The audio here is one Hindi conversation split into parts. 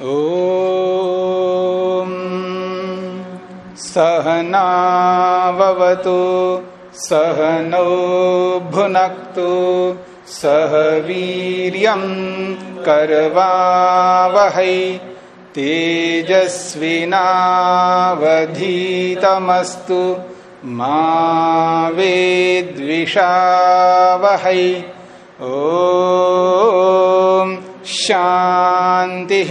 ॐ सहनावतु सहनौ भुनक्तु सह वीर्यं करवावहै तेजस्विनावधीतमस्तु मा वेद्विषावहै। ॐ शान्तिः।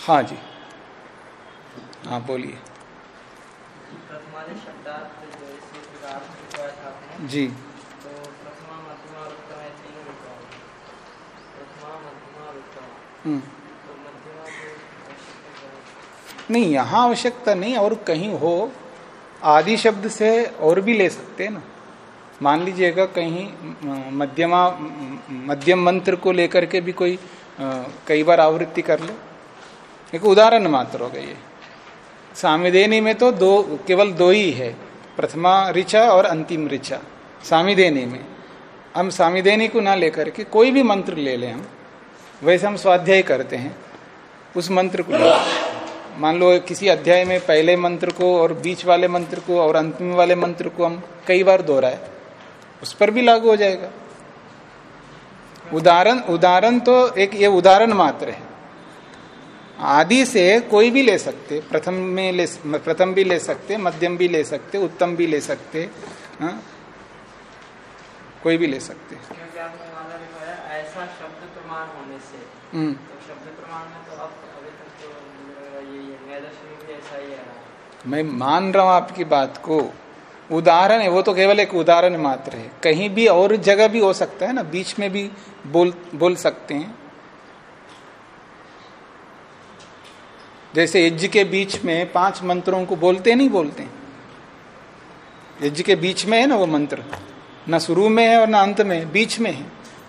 मध्यमा को आवश्यकता क्या है? नहीं यहाँ आवश्यकता नहीं और कहीं हो आदि शब्द से और भी ले सकते हैं ना। मान लीजिएगा कहीं मध्यमा मध्यम मंत्र को लेकर के भी कोई कई बार आवृत्ति कर ले। एक उदाहरण मात्र होगा ये सामिदेनी में तो दो, केवल दो ही है, प्रथमा ऋचा और अंतिम ऋचा, सामिदेनी में। हम सामिदेनी को ना लेकर के कोई भी मंत्र ले लें हम, वैसे हम स्वाध्याय करते हैं, उस मंत्र को मान लो किसी अध्याय में पहले मंत्र को और बीच वाले मंत्र को और अंतिम वाले मंत्र को हम कई बार दोहराए, उस पर भी लागू हो जाएगा। उदाहरण उदाहरण तो एक, ये उदाहरण मात्र है। आदि से कोई भी ले सकते प्रथम में ले प्रथम भी ले सकते मध्यम भी ले सकते उत्तम भी ले सकते हाँ? कोई भी ले सकते। ऐसा शब्द प्रमाण होने से। हम्म। तो शब्द प्रमाण में तो अब अभी तक तो है ऐसा ही है। मैं मान रहा हूँ आपकी बात को। उदाहरण है वो तो केवल एक उदाहरण मात्र है। कहीं भी और जगह भी हो सकता है ना बीच में भी बोल बोल सकते हैं। जैसे यज्ञ के बीच में पाँच मंत्रों को बोलते नहीं बोलते। यज्ञ के बीच में है ना वो मंत्र? ना शुरू में है और ना अंत में बीच में है।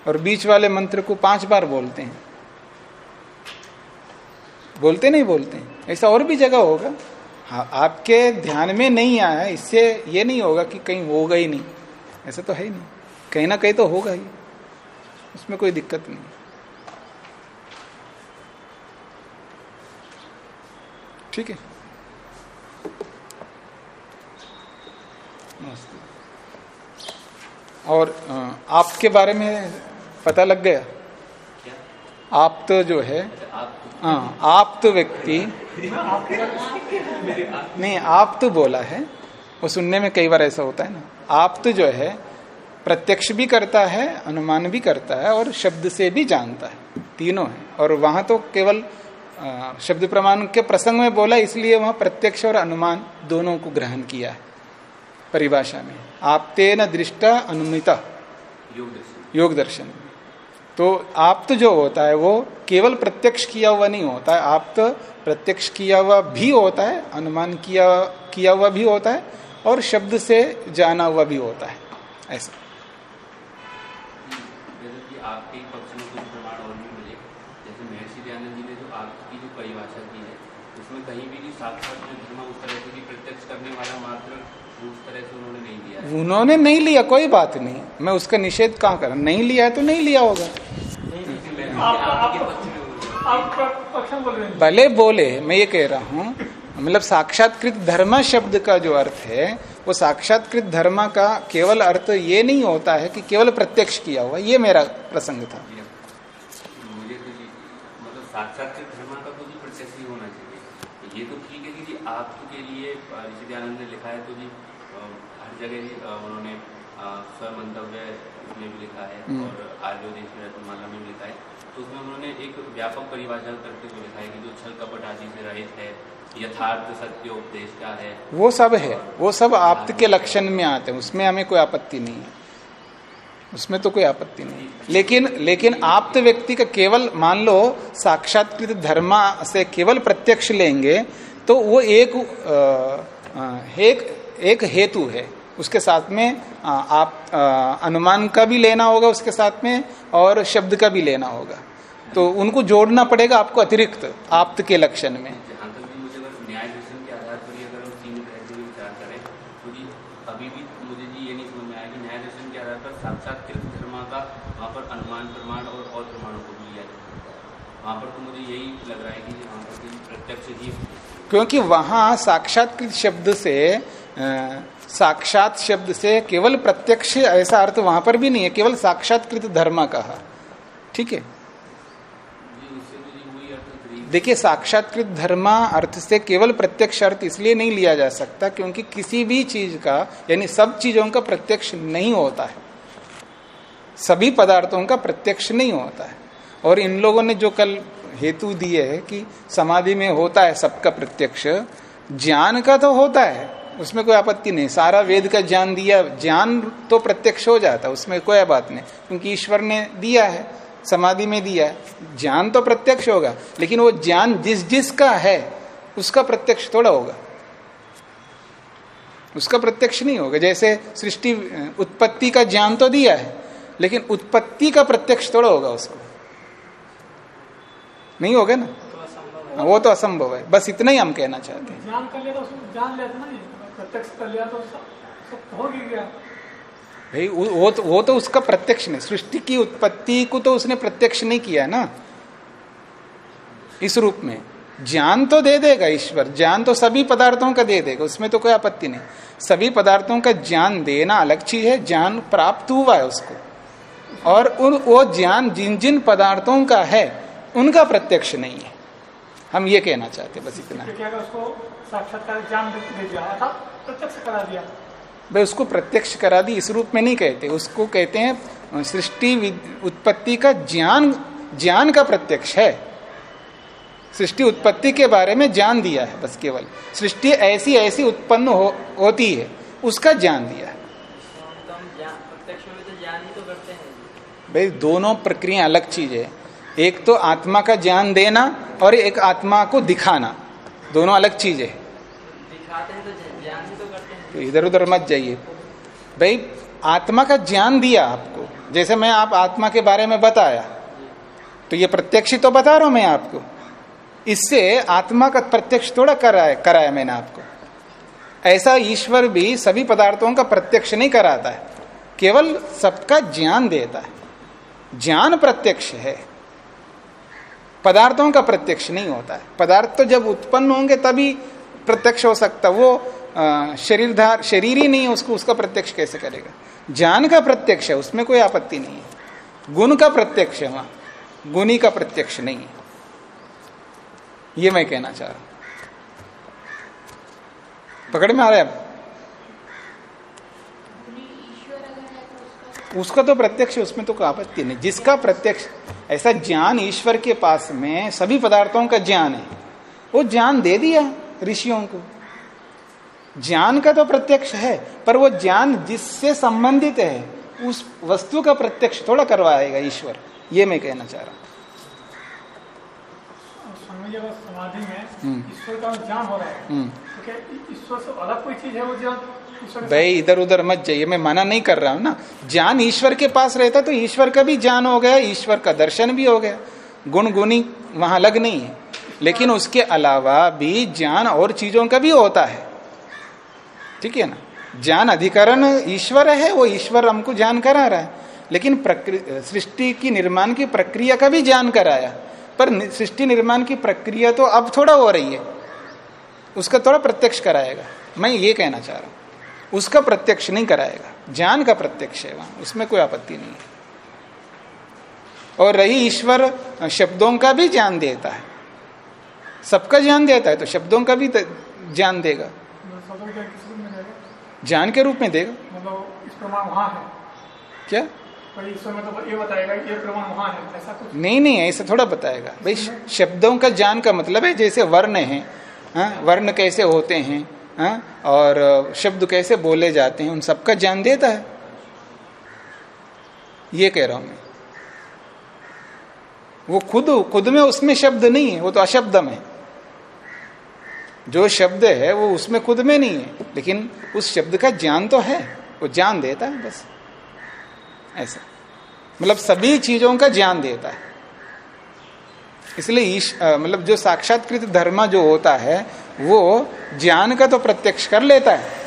और बीच वाले मंत्र को पाँच बार बोलते हैं। बोलते नहीं बोलते। ऐसा और भी जगह होगा। हाँ आपके ध्यान में नहीं आया, इससे ये नहीं होगा कि कहीं होगा ही नहीं। ऐसा तो है ही नहीं। कहीं ना कहीं तो होगा ही। उसमें कोई दिक्कत नहीं। ठीक है। नमस्ते। और आपके बारे में पता लग गया? आप तो जो है हाँ आप तो व्यक्ति नहीं आप तो बोला है। वो सुनने में कई बार ऐसा होता है ना। आप तो जो है प्रत्यक्ष भी करता है अनुमान भी करता है और शब्द से भी जानता है। तीनों है। और वहाँ तो केवल शब्द प्रमाण के प्रसंग में बोला इसलिए वहाँ प्रत्यक्ष और अनुमान दोनों को ग्रहण किया है परिभाषा में। आप तेन दृष्टा अनुमिता। योग दर्शन तो आप तो जो होता है वो केवल प्रत्यक्ष किया हुआ नहीं होता है। आप तो प्रत्यक्ष किया हुआ भी होता है अनुमान किया किया हुआ भी होता है और शब्द से जाना हुआ भी होता है। ऐसा। जैसे कि आपके ही पक्ष में कुछ प्रमाण और भी मिले जैसे महर्षि दयानंद जी ने जो आपकी जो परिभाषा की है उसमें कहीं भी साक्षात में धर्म उस तरह से कि प्रत्यक्ष करने वाला मात्र उस तरह से उन्होंने नहीं है उन्होंने नहीं लिया कोई बात नहीं। मैं उसका निषेध कहाँ कर? नहीं लिया है तो नहीं लिया होगा। भले बोले मैं ये कह रहा हूँ मतलब साक्षात्कृत धर्म शब्द का जो अर्थ है वो साक्षात्कृत धर्म का केवल अर्थ ये नहीं होता है कि केवल प्रत्यक्ष किया हुआ ये मेरा प्रसंग था। मुझे तो मतलब साक्षात्कार धर्म का तो जी प्रत्यक्ष ही होना चाहिए ये तो ठीक है कि जी आपके लिए दयानंद ने लिखा है तो जी हर जगह ही उन्होंने अ, स्वमंतव्य में भी लिखा है हम्म। और आर्योदेश रत्नमाला में भी लिखा है तो उसमें उन्होंने एक व्यापक परिभाषा करते हुए लिखा है कि जो छल कपट आदि से रहित है यथार्थ सत्य उपदेश का है। वो सब है वो सब आप्त के लक्षण में आते हैं उसमें हमें कोई आपत्ति नहीं है। उसमें तो कोई आपत्ति नहीं लेकिन लेकिन आप्त व्यक्ति का केवल मान लो साक्षात्कृत धर्म से केवल प्रत्यक्ष लेंगे तो वो एक एक एक हेतु है। उसके साथ में आ, आप आ, अनुमान का भी लेना होगा उसके साथ में और शब्द का भी लेना होगा। तो उनको जोड़ना पड़ेगा आपको अतिरिक्त आप्त के लक्षण में। जहाँ तक क्योंकि वहाँ साक्षात्कृत शब्द से साक्षात शब्द से केवल प्रत्यक्ष ऐसा अर्थ वहाँ पर भी नहीं है, केवल साक्षात्कृत धर्म कहा। ठीक है? देखिए, साक्षात्कृत धर्म अर्थ से केवल प्रत्यक्ष अर्थ इसलिए नहीं लिया जा सकता क्योंकि किसी भी चीज़ का, यानी सब चीज़ों का प्रत्यक्ष नहीं होता है। सभी पदार्थों का प्रत्यक्ष नहीं होता है। और इन लोगों ने जो कल हेतु दिए है कि समाधि में होता है सबका प्रत्यक्ष। ज्ञान का तो होता है, उसमें कोई आपत्ति नहीं। सारा वेद का ज्ञान दिया, ज्ञान तो प्रत्यक्ष हो जाता है, उसमें कोई बात नहीं। क्योंकि ईश्वर ने दिया है, समाधि में दिया है। ज्ञान तो प्रत्यक्ष होगा, लेकिन वो ज्ञान जिस जिसका है, उसका प्रत्यक्ष थोड़ा होगा। उसका प्रत्यक्ष नहीं होगा। जैसे सृष्टि, उत्पत्ति का ज्ञान तो दिया है, लेकिन उत्पत्ति का प्रत्यक्ष थोड़ा होगा उसको। नहीं होगा ना? तो वो तो असंभव है। बस इतना ही हम कहना चाहते हैं। ज्ञान कर लिया तो जान लिया ना प्रत्यक्ष कर लिया तो सब सब हो ही गया। भाई वो वो तो, वो तो उसका प्रत्यक्ष नहीं सृष्टि की उत्पत्ति को तो उसने प्रत्यक्ष नहीं किया ना। इस रूप में। ज्ञान तो दे देगा ईश्वर ज्ञान तो सभी पदार्थों का दे देगा उसमें तो कोई आपत्ति नहीं। सभी पदार्थों का ज्ञान देना अलग चीज़ है ज्ञान प्राप्त हुआ है उसको। और उन वो ज्ञान जिन जिन पदार्थों का है उनका प्रत्यक्ष नहीं है। हम ये कहना चाहते बस इतना। क्योंकि अगर उसको साक्षात्कार ज्ञान दे दे दिया अर्थात प्रत्यक्ष करा दिया। भाई उसको प्रत्यक्ष करा दी इस रूप में नहीं कहते। उसको कहते हैं सृष्टि उत्पत्ति का ज्ञान ज्ञान का प्रत्यक्ष है। सृष्टि उत्पत्ति के बारे में ज्ञान दिया है बस केवल। सृष्टि ऐसी ऐसी उत्पन्न हो, होती है उसका ज्ञान दिया है। तो हम तो हम ज्ञान प्रत्यक्ष में भी तो ज्ञान ही तो करते हैं। भाई दोनों प्रक्रिया अलग चीज़ है। एक तो आत्मा का ज्ञान देना और एक आत्मा को दिखाना दोनों अलग चीज़ है। तो ज्ञान ही तो करते हैं। तो इधर उधर मत जाइए। भाई आत्मा का ज्ञान दिया आपको जैसे मैं आप आत्मा के बारे में बताया तो ये प्रत्यक्ष तो बता रहा हूँ मैं आपको। इससे आत्मा का प्रत्यक्ष थोड़ा कराया कराया मैंने आपको। ऐसा ईश्वर भी सभी पदार्थों का प्रत्यक्ष नहीं कराता है केवल सबका ज्ञान देता है। ज्ञान प्रत्यक्ष है। पदार्थों का प्रत्यक्ष नहीं होता है। पदार्थ तो जब उत्पन्न होंगे तभी प्रत्यक्ष हो सकता वो शरीरधार, शरीर ही नहीं है, उसको, उसका प्रत्यक्ष कैसे करेगा? ज्ञान का प्रत्यक्ष है, उसमें कोई आपत्ति नहीं है। गुण का प्रत्यक्ष है वहाँ। गुणी का प्रत्यक्ष नहीं है। ये मैं कहना चाह रहा हूँ। पकड़ में आ रहा है उसका तो प्रत्यक्ष उसमें तो कोई आपत्ति नहीं। जिसका प्रत्यक्ष ऐसा ज्ञान ईश्वर के पास में सभी पदार्थों का ज्ञान है वो ज्ञान दे दिया ऋषियों को। ज्ञान का तो प्रत्यक्ष है पर वो ज्ञान जिससे संबंधित है उस वस्तु का प्रत्यक्ष थोड़ा करवाएगा ईश्वर। ये मैं कहना चाह रहा हूँ। समाधि हम्म। में ईश्वर का ज्ञान हो रहा है। हम्म। ईश्वर से अलग कोई चीज़ है वो ज्ञान? भाई इधर उधर मत जाइए, मैं मना नहीं कर रहा हूँ ना। ज्ञान ईश्वर के पास रहता तो ईश्वर का भी ज्ञान हो गया, ईश्वर का दर्शन भी हो गया। गुण गुणी वहाँ अलग नहीं है। लेकिन उसके अलावा भी ज्ञान और चीज़ों का भी होता है। ठीक है ना? ज्ञान अधिकरण ईश्वर है, वो ईश्वर हमको ज्ञान करा रहा है। लेकिन सृष्टि की निर्माण की प्रक्रिया का भी ज्ञान कराया। पर सृष्टि निर्माण की प्रक्रिया तो अब थोड़ा हो रही है। उसका थोड़ा प्रत्यक्ष कराएगा। मैं ये कहना चाह रहा हूँ। उसका प्रत्यक्ष नहीं कराएगा। ज्ञान का प्रत्यक्ष है वहाँ। उसमें कोई आपत्ति नहीं है। और रही ईश्वर शब्दों का भी ज्ञान देता है। सबका ज्ञान देता है तो शब्दों का भी ज्ञान देगा। ज्ञान के रूप में देगा। मतलब क्या? तो है ऐसा नहीं नहीं ऐसा थोड़ा बताएगा। भाई शब्दों का ज्ञान का मतलब है जैसे वर्ण है हाँ, वर्ण कैसे होते हैं हाँ, और शब्द कैसे बोले जाते हैं उन सबका ज्ञान देता है। ये कह रहा हूँ मैं। वो खुद खुद में उसमें शब्द नहीं है वो तो अशब्द में। जो शब्द है वो उसमें खुद में नहीं है लेकिन उस शब्द का ज्ञान तो है वो ज्ञान देता है बस। ऐसा। मतलब सभी चीज़ों का ज्ञान देता है। इसलिए मतलब जो साक्षात्कृत धर्म जो होता है, वो ज्ञान का तो प्रत्यक्ष कर लेता है।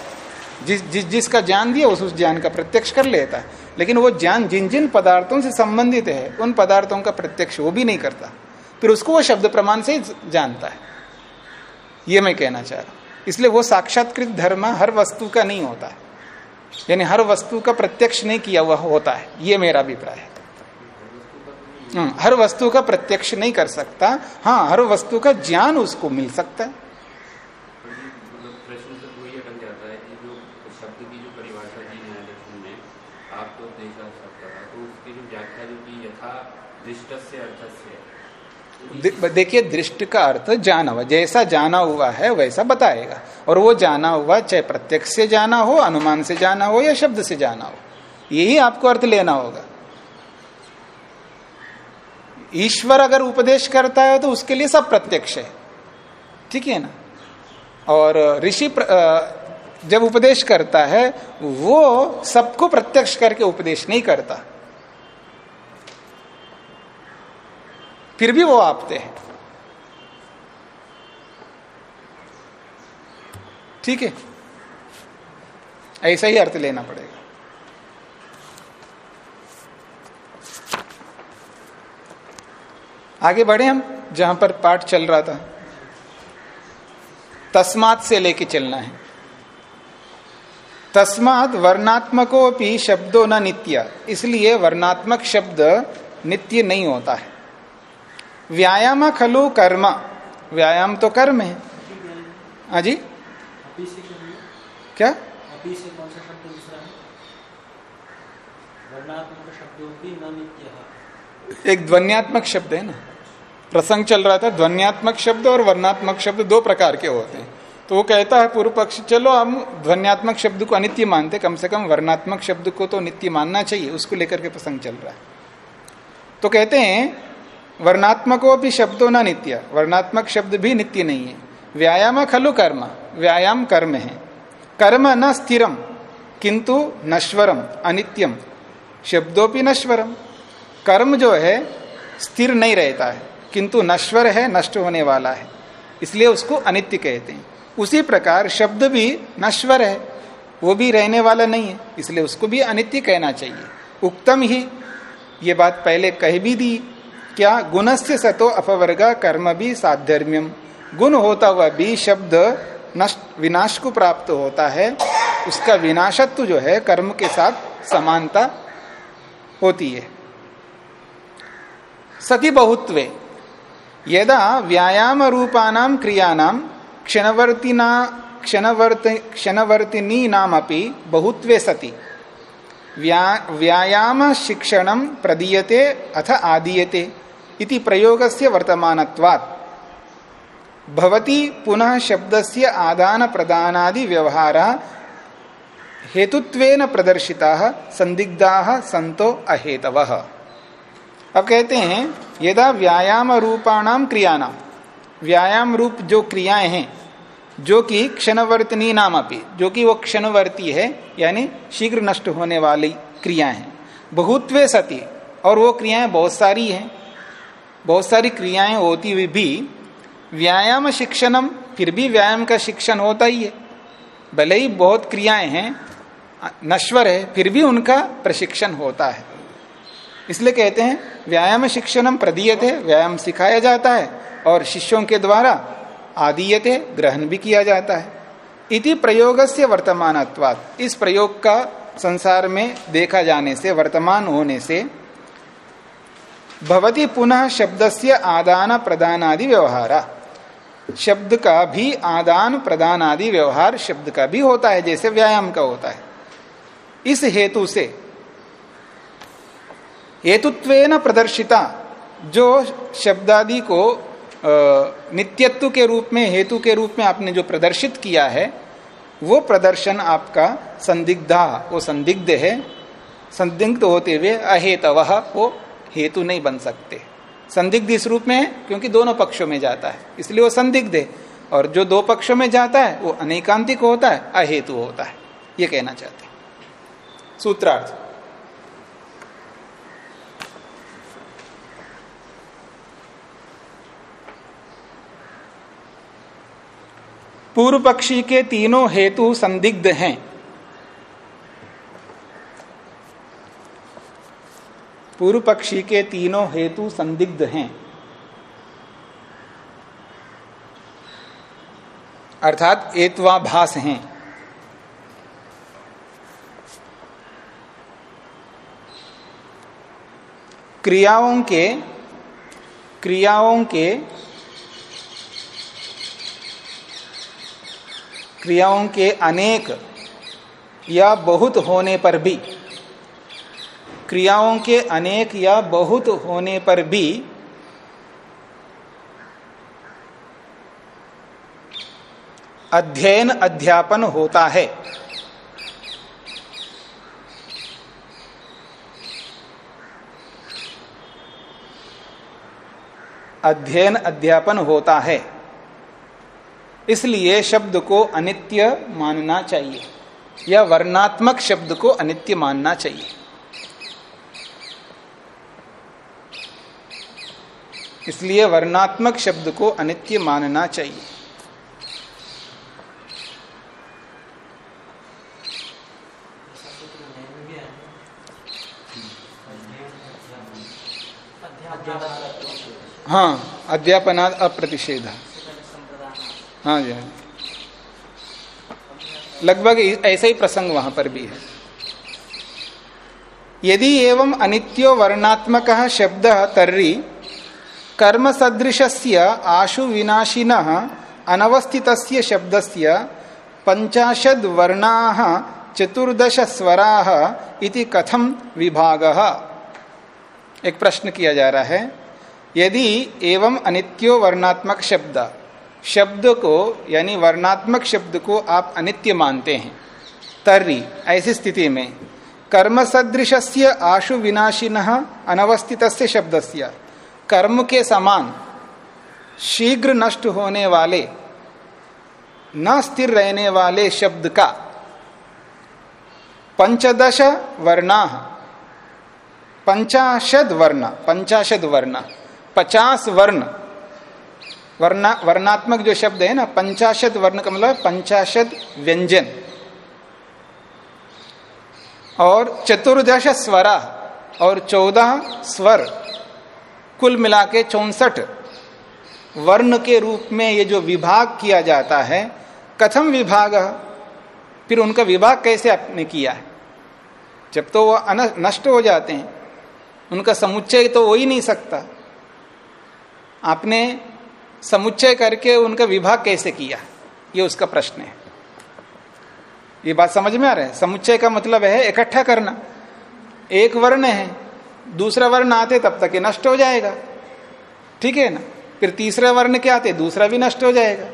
जिस जिस, जिसका ज्ञान दिया, उस उस ज्ञान का प्रत्यक्ष कर लेता है। लेकिन वो ज्ञान जिन जिन पदार्थों से संबंधित है, उन पदार्थों का प्रत्यक्ष वो भी नहीं करता। फिर उसको वो शब्द प्रमाण से जानता है। ये मैं कहना चाह रहा हूँ। इसलिए वो साक्षात्कृत धर्म हर वस्तु का नहीं होता है। यानी हर वस्तु का प्रत्यक्ष नहीं किया हुआ होता है। ये मेरा अभिप्राय है। हर वस्तु का प्रत्यक्ष नहीं कर सकता। हाँ हर वस्तु का ज्ञान उसको मिल सकता है। देखिए, दृष्ट का अर्थ जाना हुआ। जैसा जाना हुआ है, वैसा बताएगा। और वो जाना हुआ, चाहे प्रत्यक्ष से जाना हो, अनुमान से जाना हो, या शब्द से जाना हो, यही आपको अर्थ लेना होगा। ईश्वर अगर उपदेश करता है तो उसके लिए सब प्रत्यक्ष है। ठीक है ना? और ऋषि जब उपदेश करता है, वो सबको प्रत्यक्ष करके उपदेश नहीं करता। फिर भी वो आपते हैं। ठीक है? ऐसा ही अर्थ लेना पड़ेगा। आगे बढ़े हम, जहाँ पर पाठ चल रहा था। तस्मात से लेके चलना है। तस्मात वर्णात्मको भी शब्दों न नित्य, इसलिए वर्णात्मक शब्द नित्य नहीं होता है। व्यायाम खलु कर्म, व्यायाम तो कर्म है। हाँ जी? क्या? एक ध्वनियात्मक शब्द है ना। प्रसंग चल रहा था, ध्वन्यात्मक शब्द और वर्णात्मक शब्द दो प्रकार के होते हैं। तो वो कहता है पूर्व पक्ष चलो, हम ध्वन्यात्मक शब्द को अनित्य मानते, कम से कम वर्णात्मक शब्द को तो नित्य मानना चाहिए, उसको लेकर के प्रसंग चल रहा है। तो कहते हैं, वर्णात्मको भी शब्दों न नित्य, वर्णात्मक शब्द भी नित्य नहीं है। व्यायाम खलु कर्म, व्यायाम कर्म है। कर्म न स्थिरम, किंतु नश्वरम, अनित्यम शब्दों भी नश्वरम। कर्म जो है, स्थिर नहीं रहता है। किंतु नश्वर है, नष्ट होने वाला है। इसलिए उसको अनित्य कहते हैं। उसी प्रकार शब्द भी नश्वर है, वो भी रहने वाला नहीं है, इसलिए उसको भी अनित्य कहना चाहिए। उक्तम ही, ये बात पहले कह भी दी, क्या गुणस्य सतो अपवर्गा कर्म भी साधर्म्यम गुण होता हुआ भी शब्द नष्ट, विनाश को प्राप्त होता है, उसका विनाशत्व जो है कर्म के साथ समानता होती है। सती बहुत्वे यदा व्यायाम रूपानाम क्रियानाम क्षणवर्तिना क्षणवर्ति क्षणवर्तिनी नामपि बहुत्वे सति। व्या, व्यायाम शिक्षणम प्रदीयते अथ आदीयते इति प्रयोगस्य वर्तमानत्वात्। भवति पुनः शब्दस्य आदान प्रदानादि व्यवहारः हेतुत्वेन प्रदर्शिताः संदिग्धाः संतो अहेतवः। अब कहते हैं, यदा व्यायाम रूपाणाम क्रियाणाम व्यायाम रूप जो क्रियाएँ हैं, जो कि क्षणवर्तनी नाम अपी, जो कि वो क्षणवर्ती है, यानी शीघ्र नष्ट होने वाली क्रियाएँ हैं। बहुत्वे सती, और वो क्रियाएँ बहुत सारी हैं। बहुत सारी क्रियाएँ होती हुई भी, व्यायाम शिक्षणम, फिर भी व्यायाम का शिक्षण होता ही है। भले ही बहुत क्रियाएँ हैं, नश्वर है, फिर भी उनका प्रशिक्षण होता है। इसलिए कहते हैं, व्यायाम शिक्षणम प्रदीयते, व्यायाम सिखाया जाता है और शिष्यों के द्वारा आदीयते ग्रहण भी किया जाता है। इति प्रयोग से इस प्रयोग का संसार में देखा जाने से, वर्तमान होने से, भवती पुनः शब्द से आदान प्रदान आदि व्यवहार। शब्द का भी आदान प्रदान आदि व्यवहार शब्द का भी होता है, जैसे व्यायाम का होता है। इस हेतु से हेतुत्वेन प्रदर्शिता, जो शब्दादि को नित्यत्व के रूप में, हेतु के रूप में आपने जो प्रदर्शित किया है, वो प्रदर्शन आपका संदिग्धा, वो संदिग्ध है। संदिग्ध होते हुए अहेतव वो हेतु नहीं बन सकते। संदिग्ध इस रूप में है, क्योंकि दोनों पक्षों में जाता है। इसलिए वो संदिग्ध है। और जो दो पक्षों में जाता है, वो अनेकांतिक होता है, अहेतु होता है। ये कहना चाहते सूत्रार्थ। पूर्व पक्षी के तीनों हेतु संदिग्ध हैं। पूर्व पक्षी के तीनों हेतु संदिग्ध हैं। अर्थात एत्वाभास हैं। क्रियाओं के क्रियाओं के क्रियाओं के अनेक या बहुत होने पर भी, क्रियाओं के अनेक या बहुत होने पर भी, अध्ययन अध्यापन होता है। अध्ययन अध्यापन होता है। इसलिए शब्द को अनित्य मानना चाहिए। या वर्णात्मक शब्द को अनित्य मानना चाहिए। इसलिए वर्णात्मक शब्द को अनित्य मानना चाहिए। है अध्यापनाद अप्रतिषेध। हाँ जी हाँ लगभग ऐसा ही प्रसंग वहाँ पर भी है। यदि एवं अनित्यो वर्णात्मक शब्द तर्री कर्म सदृशस्य आशु विनाशिन अनवस्थित शब्दस्य पंचाशद वर्णा चतुर्दश स्वरा कथम विभाग? एक प्रश्न किया जा रहा है। यदि एवं अनित्यो वर्णात्मक शब्द शब्द को, यानी वर्णात्मक शब्द को आप अनित्य मानते हैं। तर्री, ऐसी स्थिति में कर्म सदृशस्य आशु विनाशिन अनवस्थित शब्दस्य, कर्म के समान, शीघ्र नष्ट होने वाले, न स्थिर रहने वाले शब्द का, पंचदश वर्णा, पंचाशद वर्ण पंचाशद वर्ण, पचास वर्ण वर्णा, वर्णात्मक जो शब्द है ना, पंचाशत वर्ण का मतलब पंचाशत व्यंजन। और चतुर्दश स्वरा और चौदह स्वर, कुल मिला के चौसठ। वर्ण के रूप में ये जो विभाग किया जाता है, कथम विभाग? फिर उनका विभाग कैसे आपने किया है? जब तो वो नष्ट हो जाते हैं, उनका समुच्चय तो हो ही नहीं सकता। आपने समुच्चय करके उनका विभाग कैसे किया? ये उसका प्रश्न है। ये बात समझ में आ रहा है? समुच्चय का मतलब है इकट्ठा करना। एक वर्ण है, दूसरा वर्ण आते तब तक ये नष्ट हो जाएगा। ठीक है ना? फिर तीसरा वर्ण के आते, दूसरा भी नष्ट हो जाएगा।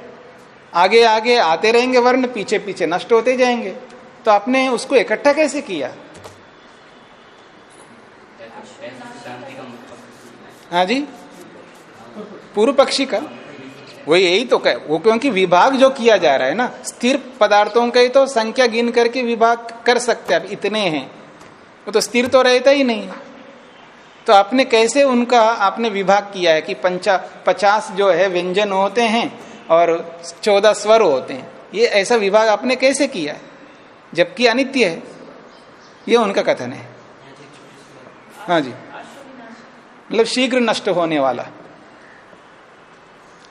आगे आगे आते रहेंगे वर्ण, पीछे पीछे नष्ट होते जाएँगे। तो आपने उसको इकट्ठा कैसे किया? हाँ जी? पूर्व पक्षी का? वो यही तो कह, वो क्योंकि विभाग जो किया जा रहा है ना, स्थिर पदार्थों का ही तो संख्या गिन करके विभाग कर सकते हैं इतने हैं। वो तो स्थिर तो रहता ही नहीं। तो आपने कैसे उनका, आपने विभाग किया है कि पंचा, पचास जो है व्यंजन होते हैं और चौदह स्वर होते हैं? ये ऐसा विभाग आपने कैसे किया है? जबकि अनित्य है। ये उनका कथन है। हाँ जी। मतलब शीघ्र नष्ट होने वाला हाँ जी हाँ जो पानी की शि- वर्णोच्चारण शिक्षा है जिसका वृद्ध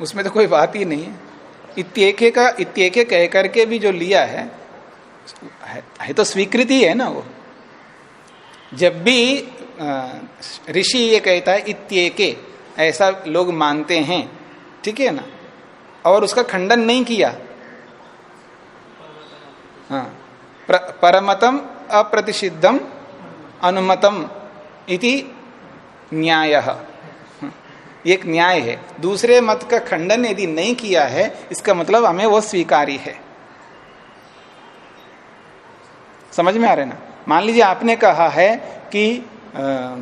उसमें तो कोई बात ही नहीं है। इत्येके का इत्येके कह करके भी जो लिया है है, तो स्वीकृति है ना वो। जब भी ऋषि ये कहता है इत्येके ऐसा लोग मानते हैं ठीक है ना? और उसका खंडन नहीं किया। हाँ प्र, परमतम अप्रतिषिद्धम अनुमतम इति न्याय। एक न्याय है। दूसरे मत का खंडन यदि नहीं किया है इसका मतलब हमें वो स्वीकारी है। समझ में आ रहे ना? मान लीजिए आपने कहा है कि आ,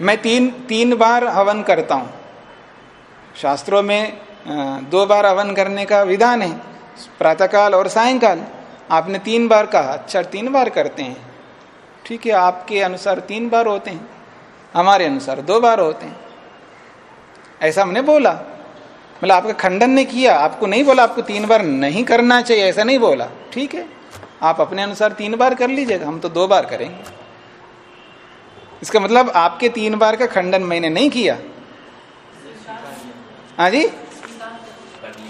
मैं तीन तीन बार हवन करता हूँ। शास्त्रों में आ, दो बार हवन करने का विधान है प्रातःकाल और सायंकाल। आपने तीन बार कहा अच्छा तीन बार करते हैं। ठीक है आपके अनुसार तीन बार होते हैं। हमारे अनुसार दो बार होते हैं। ऐसा हमने बोला। मतलब आपका खंडन ने किया, आपको नहीं बोला, आपको तीन बार नहीं करना चाहिए, ऐसा नहीं बोला। ठीक है? आप अपने अनुसार तीन बार कर लीजिएगा, हम तो दो बार करेंगे। इसका मतलब आपके तीन बार का खंडन मैंने नहीं किया। हाँ जी?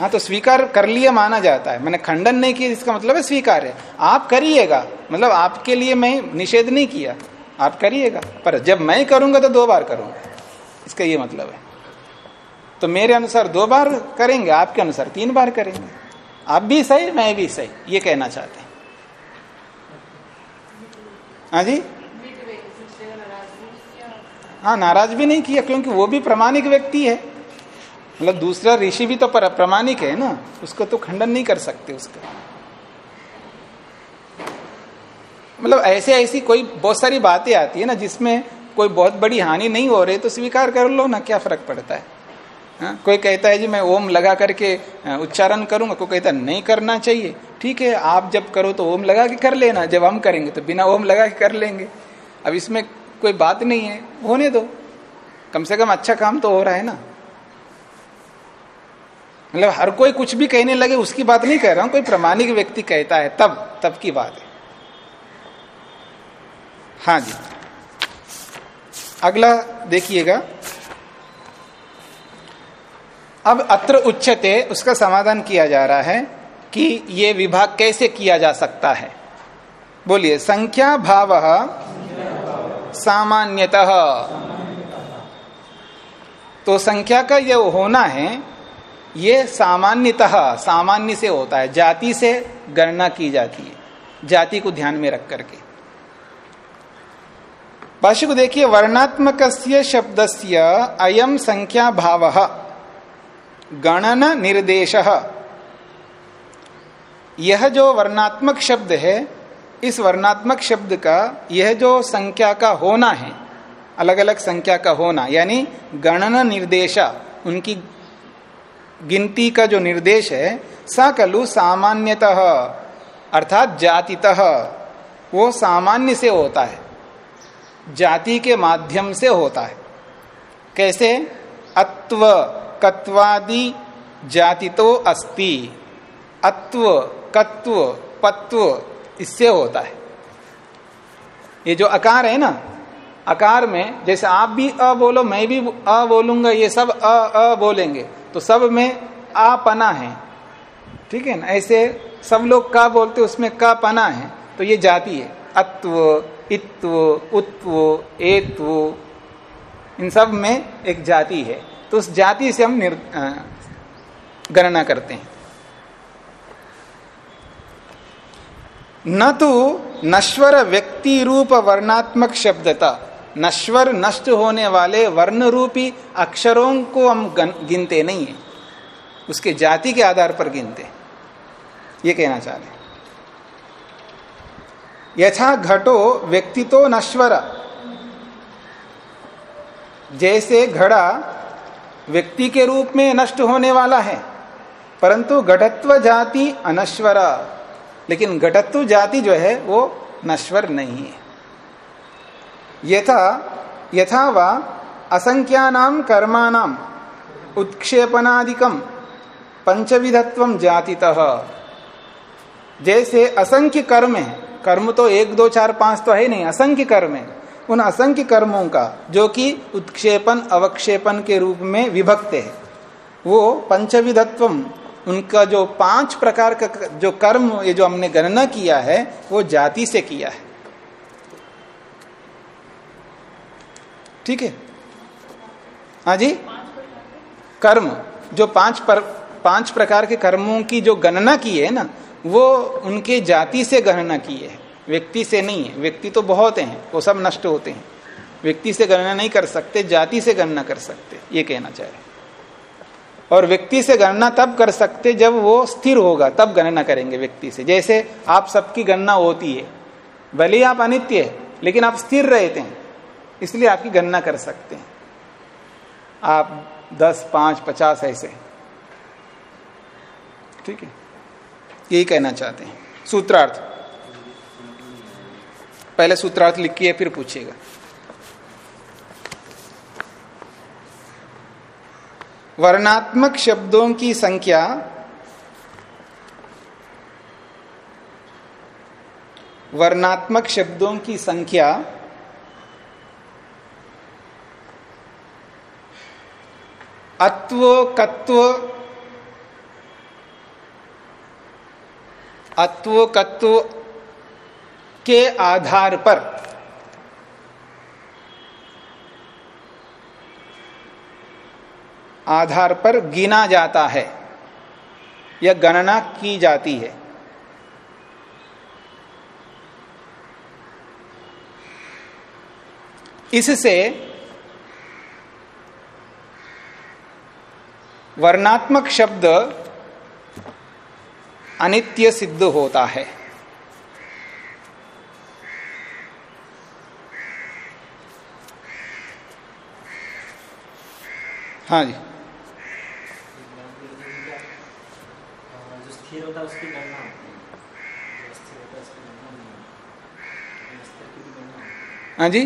हाँ तो स्वीकार कर लिया माना जाता है। मैंने खंडन नहीं किया, इसका मतलब है स्वीकार है। आप करिएगा। मतलब आपके लिए मैं निषेध नहीं किया। आप करिएगा। पर जब मैं करूँगा तो दो बार करूँगा। इसका ये मतलब है। तो मेरे अनुसार दो बार करेंगे, आपके अनुसार तीन बार करेंगे। आप भी सही, मैं भी सही, ये कहना चाहते हैं। हाँ जी? हाँ नाराज़ भी नहीं किया, क्योंकि वो भी प्रमाणिक व्यक्ति है। मतलब दूसरा ऋषि भी तो प्रमाणिक है ना, उसको तो खंडन नहीं कर सकते उसका। मतलब ऐसे ऐसी कोई बहुत सारी बातें आती है ना जिसमें कोई बहुत बड़ी हानि नहीं हो रही तो स्वीकार कर लो ना, क्या फ़र्क पड़ता है? हा? कोई कहता है जी मैं ओम लगा करके उच्चारण करूँगा, कोई कहता है नहीं करना चाहिए। ठीक है, आप जब करो तो ओम लगा के कर लेना, जब हम करेंगे तो बिना ओम लगा के कर लेंगे। अब इसमें कोई बात नहीं है, होने दो। कम से कम अच्छा काम तो हो रहा है ना। मतलब हर कोई कुछ भी कहने लगे, उसकी बात नहीं कह रहा हूँ, कोई प्रमाणिक व्यक्ति कहता है, तब तब की बात है। हाँ जी। अगला देखिएगा। अब अत्र उच्चते उसका समाधान किया जा रहा है कि ये विभाग कैसे किया जा सकता है। बोलिए संख्या भाव सामान्यतः। तो संख्या का ये होना है, ये सामान्यतः, सामान्य से होता है, जाति से गणना की जाती है, जाति को ध्यान में रख करके। भाष्य को देखिए वर्णात्मक शब्द से अयम संख्या भाव। गणन निर्देश। यह जो वर्णात्मक शब्द है, इस वर्णात्मक शब्द का यह जो संख्या का होना है अलग अलग संख्या का होना, यानी गणन निर्देशा, उनकी गिनती का जो निर्देश है, सकलु सामान्यतः, अर्थात जातितः, वो सामान्य से होता है। जाति के माध्यम से होता है। कैसे? अत्व कत्वादि जाति तो अस्ति। अत्व, कत्व, पत्व, इससे होता है। ये जो अकार है ना, अकार में जैसे आप भी अ बोलो, मैं भी अ बोलूँगा, ये सब अ अ बोलेंगे तो सब में आ पना है। ठीक है ना? ऐसे सब लोग का बोलते, उसमें का पना है तो ये जाति है। अत्व, इत्व, उत्व, एत्व, इन सब में एक जाति है। तो उस जाति से हम गणना करते हैं। न तो नश्वर व्यक्ति रूप वर्णात्मक शब्दता, नश्वर नष्ट होने वाले वर्ण रूपी अक्षरों को हम गिनते नहीं है। उसके जाति के आधार पर गिनते ये कहना चाह रहे यथा घटो व्यक्ति तो नश्वर। जैसे घड़ा व्यक्ति के रूप में नष्ट होने वाला है, परंतु घटत्व जाति अनश्वर। लेकिन घटत्व जाति जो है, वो नश्वर नहीं है। यथा यथा व असंख्यानाम कर्माणाम उत्क्षेपनादिकम पंचविधत्व जातितः। जैसे असंख्य कर्म है कर्म तो एक, दो, चार, पाँच तो है ही नहीं, असंख्य कर्म है। उन असंख्य कर्मों का, जो कि उत्क्षेपण अवक्षेपण के रूप में विभक्त है। वो पंचविधत्व उनका जो पाँच प्रकार का जो कर्म, ये जो हमने गणना किया है, वो जाति से किया है। ठीक है? हाजी कर्म, जो पाँच पर, पाँच प्रकार के कर्मों की जो गणना की है ना वो उनके जाति से गणना की है। व्यक्ति से नहीं है। व्यक्ति तो बहुत हैं, वो सब नष्ट होते हैं। व्यक्ति से गणना नहीं कर सकते, जाति से गणना कर सकते, ये कहना चाह रहे और व्यक्ति से गणना तब कर सकते जब वो स्थिर होगा, तब गणना करेंगे व्यक्ति से। जैसे आप सबकी गणना होती है, भले आप अनित्य है, लेकिन आप स्थिर रहते हैं, इसलिए आपकी गणना कर सकते हैं। आप दस, पाँच, पचास ऐसे ठीक है? यही कहना चाहते हैं। सूत्रार्थ। पहले सूत्रार्थ लिखिए, फिर पूछिएगा। वर्णात्मक शब्दों की संख्या वर्णात्मक शब्दों की संख्या अत्व कत्व अत्व कत्व के आधार पर आधार पर गिना जाता है या गणना की जाती है। इससे वर्णात्मक शब्द अनित्य सिद्ध होता है हाँ। जी है उसकी गणना होती। जो।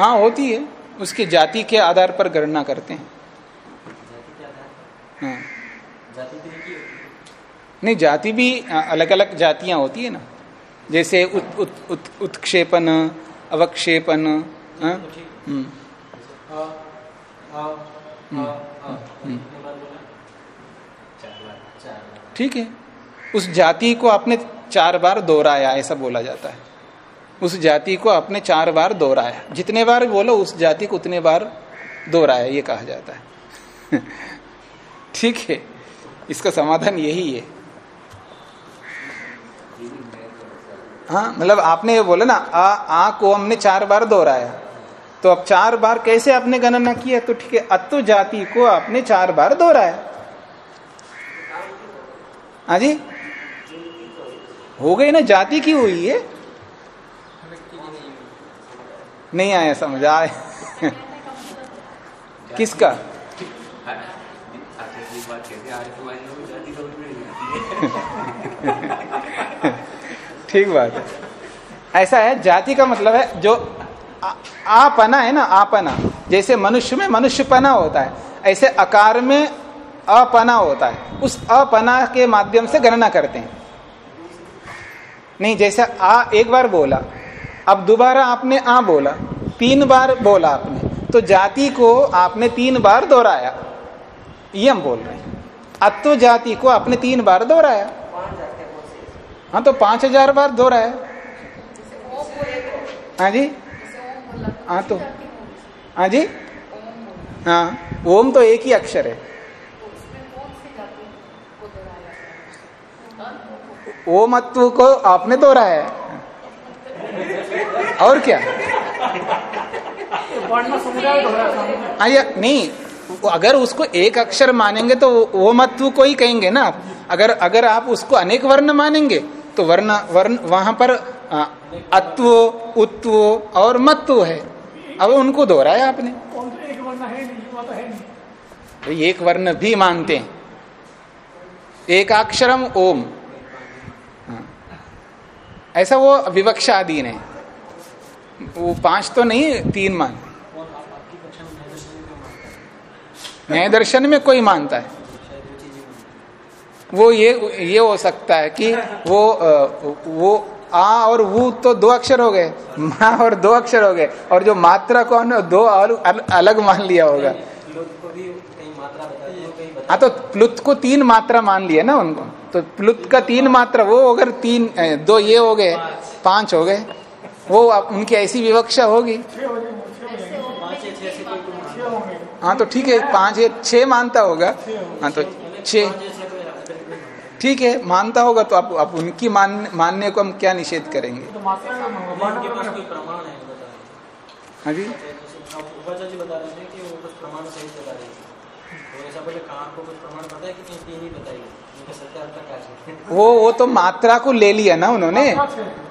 है। होती हाँ। उसकी जाति के आधार पर गणना करते हैं। जाति के आधार पर? हाँ। जाति नहीं जाति भी अलग अलग जातियाँ होती है ना। जैसे उत, उत, उत, उत्क्षेपन अवक्षेपन हम्म, है अ अ अ अ चार बार ठीक है। उस जाति को आपने चार बार दोहराया ऐसा बोला जाता है। उस जाति को आपने चार बार दोहराया। जितने बार बोलो उस जाति को उतने बार दोहराया ये कहा जाता है। ठीक है। इसका समाधान यही है। हाँ मतलब आपने ये बोला ना आ आ को हमने चार बार दोहराया। तो अब चार बार कैसे आपने गणना किया तो ठीक है अत्व जाति को आपने चार बार दोहराया। हाँ जी? हो गई ना जाति की हुई है नहीं आया समझ आए। किसका? ठीक बात है। ऐसा है, जाति का मतलब है जो आपना है ना, आपना। जैसे मनुष्य में मनुष्यपना होता है, ऐसे आकार में अपना होता है। उस अपना के माध्यम से गणना करते हैं। नहीं, जैसे आ एक बार बोला, अब दोबारा आपने आ बोला, तीन बार बोला आपने तो जाति को आपने तीन बार दोहराया। ये हम बोल रहे हैं। अत्व जाति को आपने तीन बार दोहराया। हाँ तो पाँच हज़ार बार दोहराया हाँ। जी। हाँ तो हाँ जी। हाँ ओम तो एक ही अक्षर है। ओमत्व को आपने दोहराया और क्या? हाँ नहीं, अगर उसको एक अक्षर मानेंगे तो वो मत्व को ही कहेंगे ना आप। अगर अगर आप उसको अनेक वर्ण मानेंगे तो वर्ण वर्ण, वहाँ पर अत्व, उत्व और मत्व है। अब उनको दोहराया आपने। एक वर्ण नहीं तो एक वर्ण भी मानते हैं। एकाक्षरम ओम। हाँ। ऐसा वो विवक्षा अधीन है। वो पाँच तो नहीं, तीन मान। न्याय दर्शन में कोई मानता है शायद वो चीज़ें मानते हैं वो ये ये हो सकता है कि वो वो आ और वो तो दो अक्षर हो गए, माँ और दो अक्षर हो गए, और जो मात्रा कौन है, दो और अल- अलग मान लिया होगा। है तो प्लुत को तीन मात्रा मान लिया ना उनको। तो प्लुत का तीन मात्रा, वो अगर तीन दो ये हो गए, पाँच हो गए। वो उनकी ऐसी विवक्षा होंगे। हाँ तो ठीक है, पाँच या छह मानता होगा। हाँ तो छह पाँच या छह कोई अगर कोई मानता ठीक है मानता होगा तो आप, आप उनकी मान मानने को हम क्या निषेध करेंगे? तो मात्रा का है। है हाँ जी। जैसे आप उपाचार्य जी बता रहे थे कि वो वो वो तो मात्रा को ले लिया ना उन्होंने।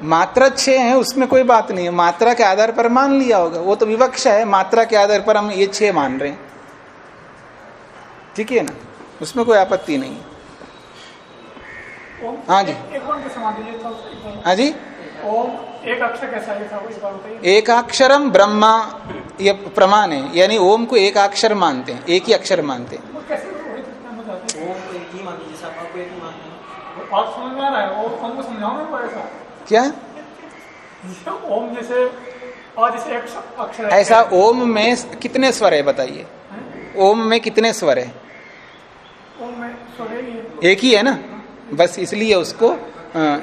मात्रा छह है उसमें कोई बात नहीं है। मात्रा के आधार पर मान लिया होगा। वो तो विवक्षा है मात्रा के आधार पर हम ये छह मान रहे हैं। ठीक है ना? उसमें कोई आपत्ति नहीं है। हाँ जी। दीजिए था एक बार। हाँ जी। ओम एक अक्षर कैसा है एक एकाक्षरम ब्रह्मा ये प्रमाण है यानी ओम को एक अक्षर मानते हैं एक ही अक्षर मानते हैं। तो है? ही ही हैं है। क्या? ओम जैसे और जैसे एक अक्षर ऐसा ओम में कितने स्वर है बताइए? ओम में कितने स्वर है? ओम में स्वर है एक ही है ना? बस इसलिए उसको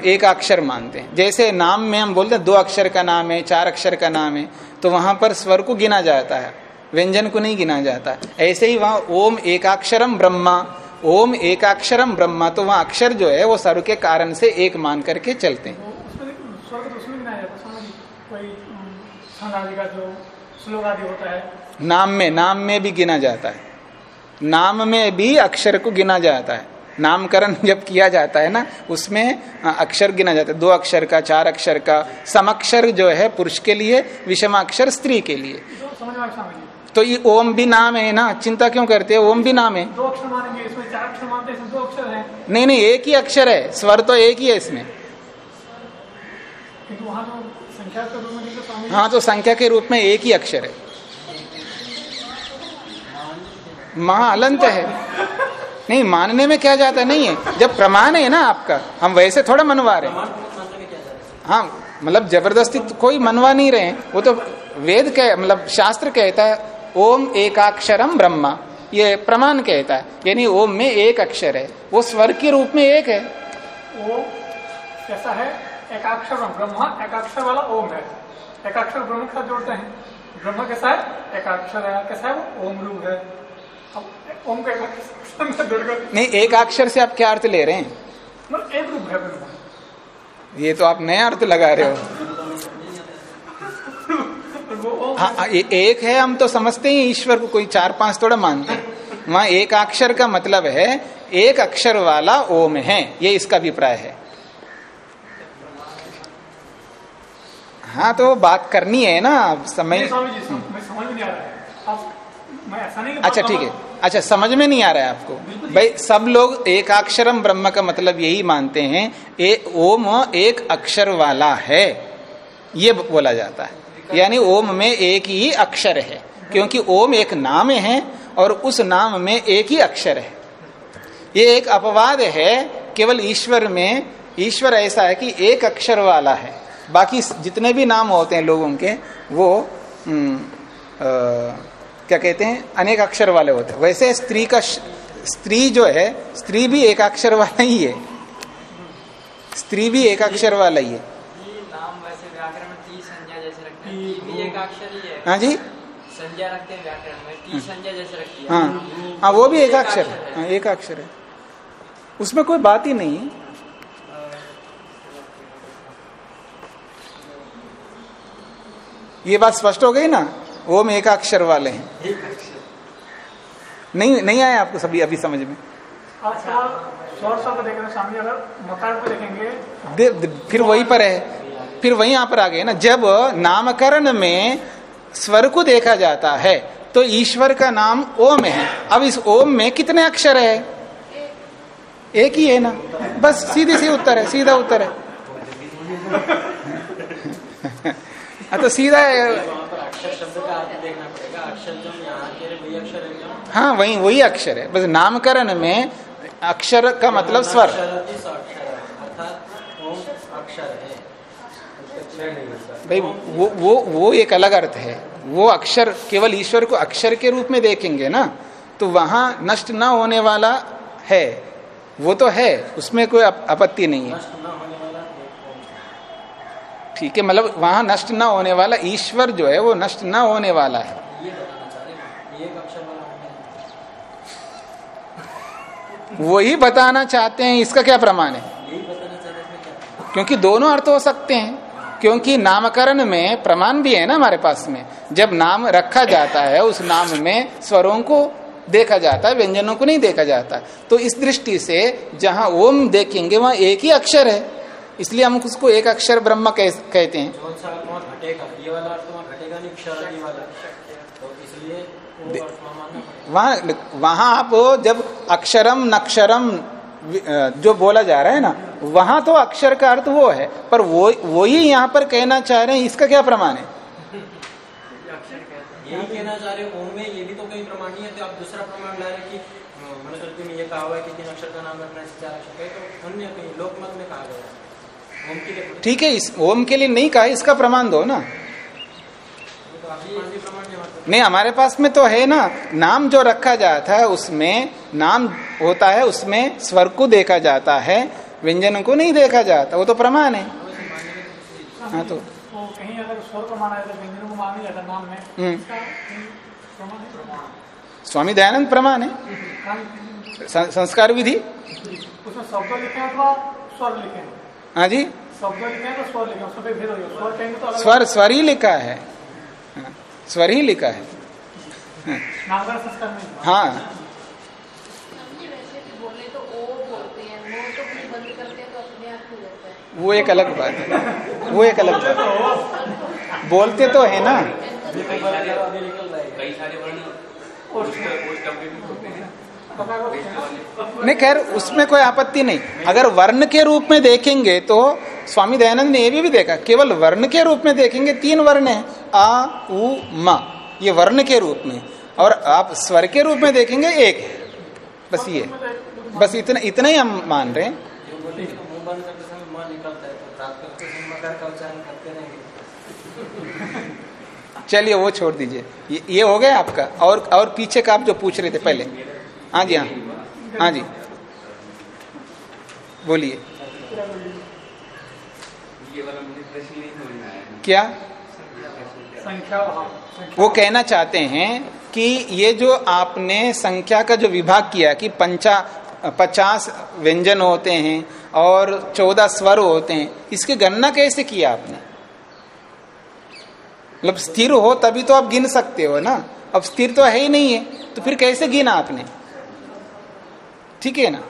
एक अक्षर मानते हैं। जैसे नाम में हम बोलते हैं दो अक्षर का नाम है चार अक्षर का नाम है तो वहाँ पर स्वर को गिना जाता है व्यंजन को नहीं गिना जाता। ऐसे ही वहाँ ओम एकाक्षरम ब्रह्मा ओम एकाक्षरम ब्रह्मा तो वहाँ अक्षर जो है वो स्वर के कारण से एक मान करके चलते हैं। तो नाम में नाम में भी गिना जाता है। नाम में भी अक्षर को गिना जाता है। नामकरण जब किया जाता है ना उसमें अक्षर गिना जाता है। दो अक्षर का चार अक्षर का। समक्षर जो है पुरुष के लिए विषमाक्षर स्त्री के लिए। तो ये ओम भी नाम है ना? चिंता क्यों करते हैं? ओम भी नाम है। दो अक्षर मानेंगे इसमें चार अक्षर मानते हैं दो अक्षर हैं। नहीं नहीं एक ही अक्षर है। स्वर तो एक ही है इसमें। स्वामी जी, हाँ तो संख्या के रूप में एक ही अक्षर है। महा अनंत है। नहीं मानने में क्या जाता नहीं है। जब प्रमाण है ना आपका हम वैसे थोड़ा मनवा रहे हैं। प्रमाण पूर्वक मानने में क्या जाता है? हाँ मतलब ज़बरदस्ती तो कोई मनवा नहीं रहे वो तो वेद कह मतलब शास्त्र कहता है ओम एकाक्षरम ब्रह्मा। ये प्रमाण कहता है यानी ओम में एक अक्षर है। वो स्वर के रूप में एक है। वो कैसा है? एकाक्षर ब्रह्मा एकाक्षर वाला ओम है। एकाक्षर ब्रह्म के साथ जोड़ते हैं। ब्रह्म कैसा है? एकाक्षर है। कैसा है? वो ओम रूप है। ओम का एकाक्षर नहीं एक अक्षर से आप क्या अर्थ ले रहे हैं? मतलब एक रूप है ये तो आप नया अर्थ लगा रहे हो। हाँ हाँ, एक है हम तो समझते ही ईश्वर को कोई चार पाँच थोड़ा मानते हैं वहाँ एक अक्षर का मतलब है एक अक्षर वाला ओम है ये इसका अभिप्राय है। हाँ तो बात करनी है ना समय समझ नहीं आ रहा है। अच्छा ठीक है। अच्छा समझ में नहीं आ रहा है आपको। भाई सब लोग एक अक्षरम ब्रह्म का मतलब यही मानते हैं ए ओम एक अक्षर वाला है। ये बोला जाता है। यानी ओम में एक ही अक्षर है क्योंकि ओम एक नाम है और उस नाम में एक ही अक्षर है। ये एक अपवाद है केवल ईश्वर में ईश्वर ऐसा है कि एक अक्षर वाला है। बाकी जितने भी नाम होते हैं लोगों के वो हम्म, अ, क्या कहते हैं अनेक अक्षर वाले होते हैं। वैसे स्त्री का स्त्री जो है स्त्री भी एक अक्षर वाला ही है। स्त्री भी एक अक्षर वाला ही है। नाम वैसे व्याकरण में टी संज्ञा जैसे रखते हैं। टी भी एक अक्षर ही है। हाँ जी। संज्ञा रखते हैं व्याकरण में। टी संज्ञा जैसे रखती है। हाँ। हाँ वो भी एक अक्षर है। हाँ एक अक्षर है। उसमें कोई बात ही नहीं है। ये बात स्पष्ट हो गई ना? ओम एक अक्षर वाले हैं। नहीं नहीं आया आपको सभी अभी समझ में? हैं दे, दे, फिर वही पर है। फिर वही यहाँ पर आ गए ना। जब नामकरण में स्वर को देखा जाता है तो ईश्वर का नाम ओम है। अब इस ओम में कितने अक्षर है? एक ही है ना? बस सीधे से उत्तर है सीधा उत्तर है। हाँ, तो सीधा है। है, वही वही अक्षर है। बस नामकरण में अक्षर का मतलब स्वर। भाई, वो वो वो एक अलग अर्थ है। वो अक्षर, केवल ईश्वर को अक्षर के रूप में देखेंगे ना तो वहाँ नष्ट न होने वाला है। वो तो है, उसमें कोई आपत्ति नहीं है नष्ट न होने वाला एक ओम ठीक है मतलब वहाँ नष्ट ना होने वाला, ईश्वर जो है वो नष्ट ना होने वाला है। वही बताना चाहते हैं, इसका क्या प्रमाण है? क्योंकि दोनों अर्थ हो सकते हैं, क्योंकि नामकरण में प्रमाण भी है ना हमारे पास में। जब नाम रखा जाता है, उस नाम में स्वरों को देखा जाता है, व्यंजनों को नहीं देखा जाता। तो इस दृष्टि से जहाँ ओम देखेंगे, वहाँ एक ही अक्षर है। इसलिए हम उसको एक अक्षर ब्रह्म कह, कहते हैं। वहाँ वहाँ तो वहाँ वहाँ आप जब अक्षरम नक्षरम जो बोला जा रहा है ना वहाँ तो अक्षर का अर्थ वो है पर वो वो ही यहाँ पर कहना चाह रहे हैं इसका क्या प्रमाण है? यही कहना चाह रहे हो ओम में ये भी तो कहीं प्रमाण नहीं है तो आप दूसरा प्रमाण ला रहे कि मनुस्मृति में ये कहा हुआ है कि तीन अक्षर का नाम रखना है चार अक्षर का है, तो अन्य कहीं लोकमत में कहा गया है। ठीक है इस ओम के लिए नहीं कहा इसका प्रमाण दो ना। नहीं हमारे पास। में तो है ना नाम जो रखा जाता है उसमें नाम होता है उसमें स्वर को देखा जाता है व्यंजन को नहीं देखा जाता वो तो प्रमाण है। हाँ तो। कहीं अगर स्वर को माना जाता है को माना जाता नाम में हम्म। इसका कहीं प्रमाण है? स्वामी दयानंद प्रमाण है। संस्कार विधि? उसमें शब्द लिखे अथवा स्वर लिखे हैं जी? स्वर स्वर ही लिखा है। स्वर ही लिखा है। है। वो एक अलग बात है। वो एक अलग बात है। बोलते तो है ना। नहीं खैर उसमें कोई आपत्ति नहीं। अगर वर्ण के रूप में देखेंगे तो स्वामी दयानंद ने ये भी, भी देखा केवल वर्ण के रूप में देखेंगे तीन वर्ण है आ उ म। ये वर्ण के रूप में। और आप स्वर के रूप में देखेंगे एक है। बस ये। बस इतना इतना ही हम मान रहे हैं। चलिए वो छोड़ दीजिए। ये, ये हो गया आपका। और और पीछे का आप जो पूछ रहे थे पहले। हाँ जी हाँ हाँ जी। बोलिए। क्या? संख्या वो कहना चाहते हैं कि ये जो आपने संख्या का जो विभाग किया कि पंचा, पचास व्यंजन होते हैं और चौदह स्वर होते हैं, इसकी गणना कैसे किया आपने? मतलब स्थिर हो तभी तो आप गिन सकते हो ना। अब स्थिर तो है ही नहीं है तो फिर कैसे गिना आपने? ठीक है ना?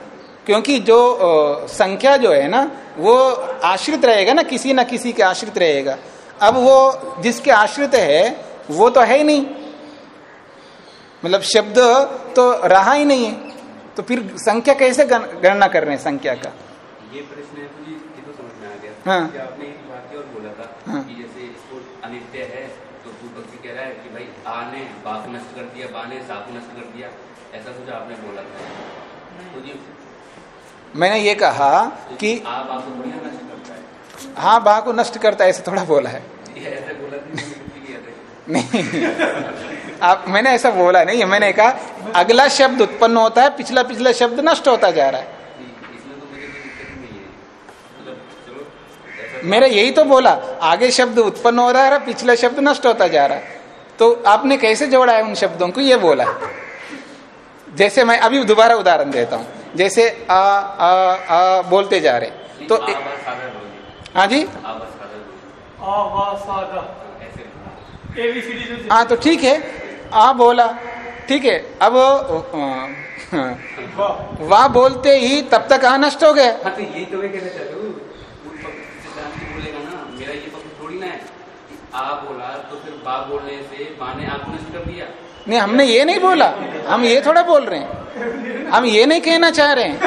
क्योंकि जो संख्या जो है ना वो आश्रित रहेगा ना किसी ना किसी के आश्रित रहेगा। अब वो जिसके आश्रित है वो तो है ही नहीं। मतलब शब्द तो रहा ही नहीं है। तो फिर संख्या कैसे गणना कर रहे हैं संख्या का? ये प्रश्न है तो समझ में आ गया। हाँ। कि आपने एक वाक्य और बोला था हाँ। कि जैसे इसको अनित्य है तो पक्षी कह रहा है कि भाई आ ने बा नष्ट कर दिया बा ने सा नष्ट कर दिया। ऐसा कुछ आपने बोला था? मैंने ये कहा कि है। बा को नष्ट करता है ऐसे थोड़ा बोला है। नहीं। आप मैंने ऐसा बोला नहीं मैंने कहा अगला शब्द उत्पन्न होता है पिछला पिछला शब्द नष्ट होता जा रहा है। तो है मतलब मेरा यही तो बोला आगे शब्द उत्पन्न हो रहा है पिछला शब्द नष्ट होता जा रहा है। तो आपने कैसे जोड़ा है उन शब्दों को ये बोला। जैसे मैं अभी दोबारा उदाहरण देता हूँ। जैसे आ आ आ बोलते जा रहे तो आ हाँ जी? आ आ हाँ तो ठीक है। आ बोला। ठीक है। अब वाह वाह बोलते ही तब तक आ नष्ट हो गया हाँ तो यही तो मैं कहना चाहता हूँ। उन पक्ष सिद्धांत की बोलेगा ना मेरा ये पक्ष थोड़ी ना है आ बोला तो फिर बा बोलने से बा ने आपको नष्ट कर दिया। नहीं हमने ये नहीं बोला। हम ये थोड़ा बोल रहे हैं। हम ये नहीं कहना चाह रहे हैं।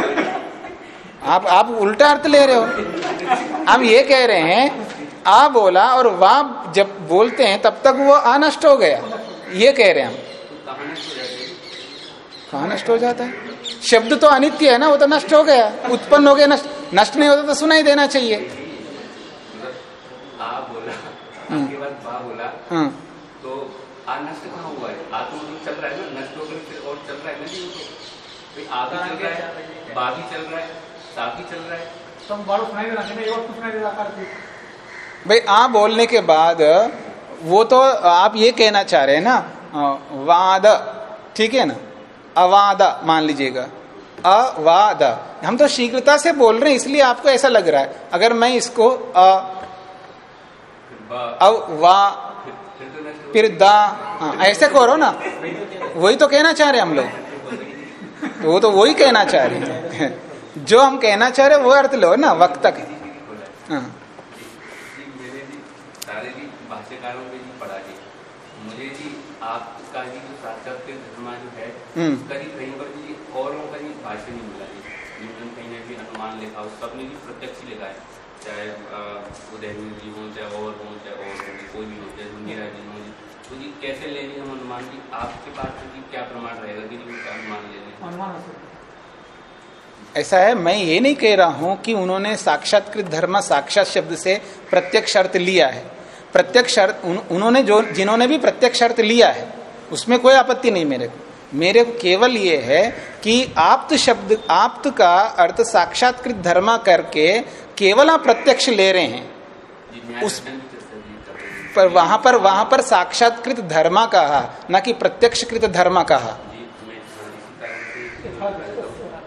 आप आप उल्टा अर्थ ले रहे हो। हम ये कह रहे हैं आ बोला और वाह जब बोलते हैं तब तक वो अनष्ट हो गया। ये कह रहे हैं हम। कहाँ नष्ट हो जाती है? हो है शब्द तो अनित्य है ना वो तो नष्ट हो गया। उत्पन्न हो गया नष्ट नष्ट नहीं होता तो सुनाई देना चाहिए। मतलब आ बोला बाद बोला। तो नष्ट कहाँ हुआ है? आ तो मतलब चल रहा है ना? नष्ट होकर फिर और चल रहा है ना तो भाई आ भी चल रहा है चल रहा है चल रहा है। तुम बारो सुनाई देना चाहिए एक बार सुनाई देना भाई आ बोलने के बाद वो तो आप ये कहना चाह रहे हैं ना वाद ठीक है ना? अवाद मान लीजिएगा। अवाद। हम तो शीघ्रता से बोल रहे हैं इसलिए आपको ऐसा लग रहा है। अगर मैं इसको अ वा फिर दा हाँ, ऐसे करो ना। वही तो कहना चाह रहे हम लोग। तो वो तो वही कहना चाह रहे हैं। जो हम कहना चाह रहे वो अर्थ लो ना वक्त तक। हाँ। मुझे जी आपका जी जो साक्षात धर्मा जो है हम्म। उसका जी कहीं पर जी औरों का जी भाष्य नहीं मिला जी। न्यूटन कहीं ने भी अनुमान लिखा सबने जी प्रत्यक्ष लिखा है। चाहे उदयवीर जी हों चाहे और हों चाहे और हों कोई भी हो चाहे दुनिया जी हों जी तो जी कैसे लेंगे हम अनुमान जी? आपके पास तो क्या प्रमाण रहेगा कि अनुमान ले लें अनुमान ऐसा है मैं ये नहीं कह रहा हूँ कि उन्होंने साक्षात्कृत धर्म साक्षात शब्द से प्रत्यक्ष अर्थ लिया है। प्रत्यक्ष अर्थ उन, उन्होंने जो जिन्होंने भी प्रत्यक्ष अर्थ लिया है उसमें कोई आपत्ति नहीं मेरे को। मेरे को केवल ये है कि आप्त शब्द आप्त का अर्थ साक्षात्कृत धर्म करके केवल आप प्रत्यक्ष ले रहे हैं। उस- दर्शन की चर्चा जी कर रहे हैं पर वहाँ पर वहाँ पर साक्षात्कृत धर्म कहा न कि प्रत्यक्षकृत धर्म कहा।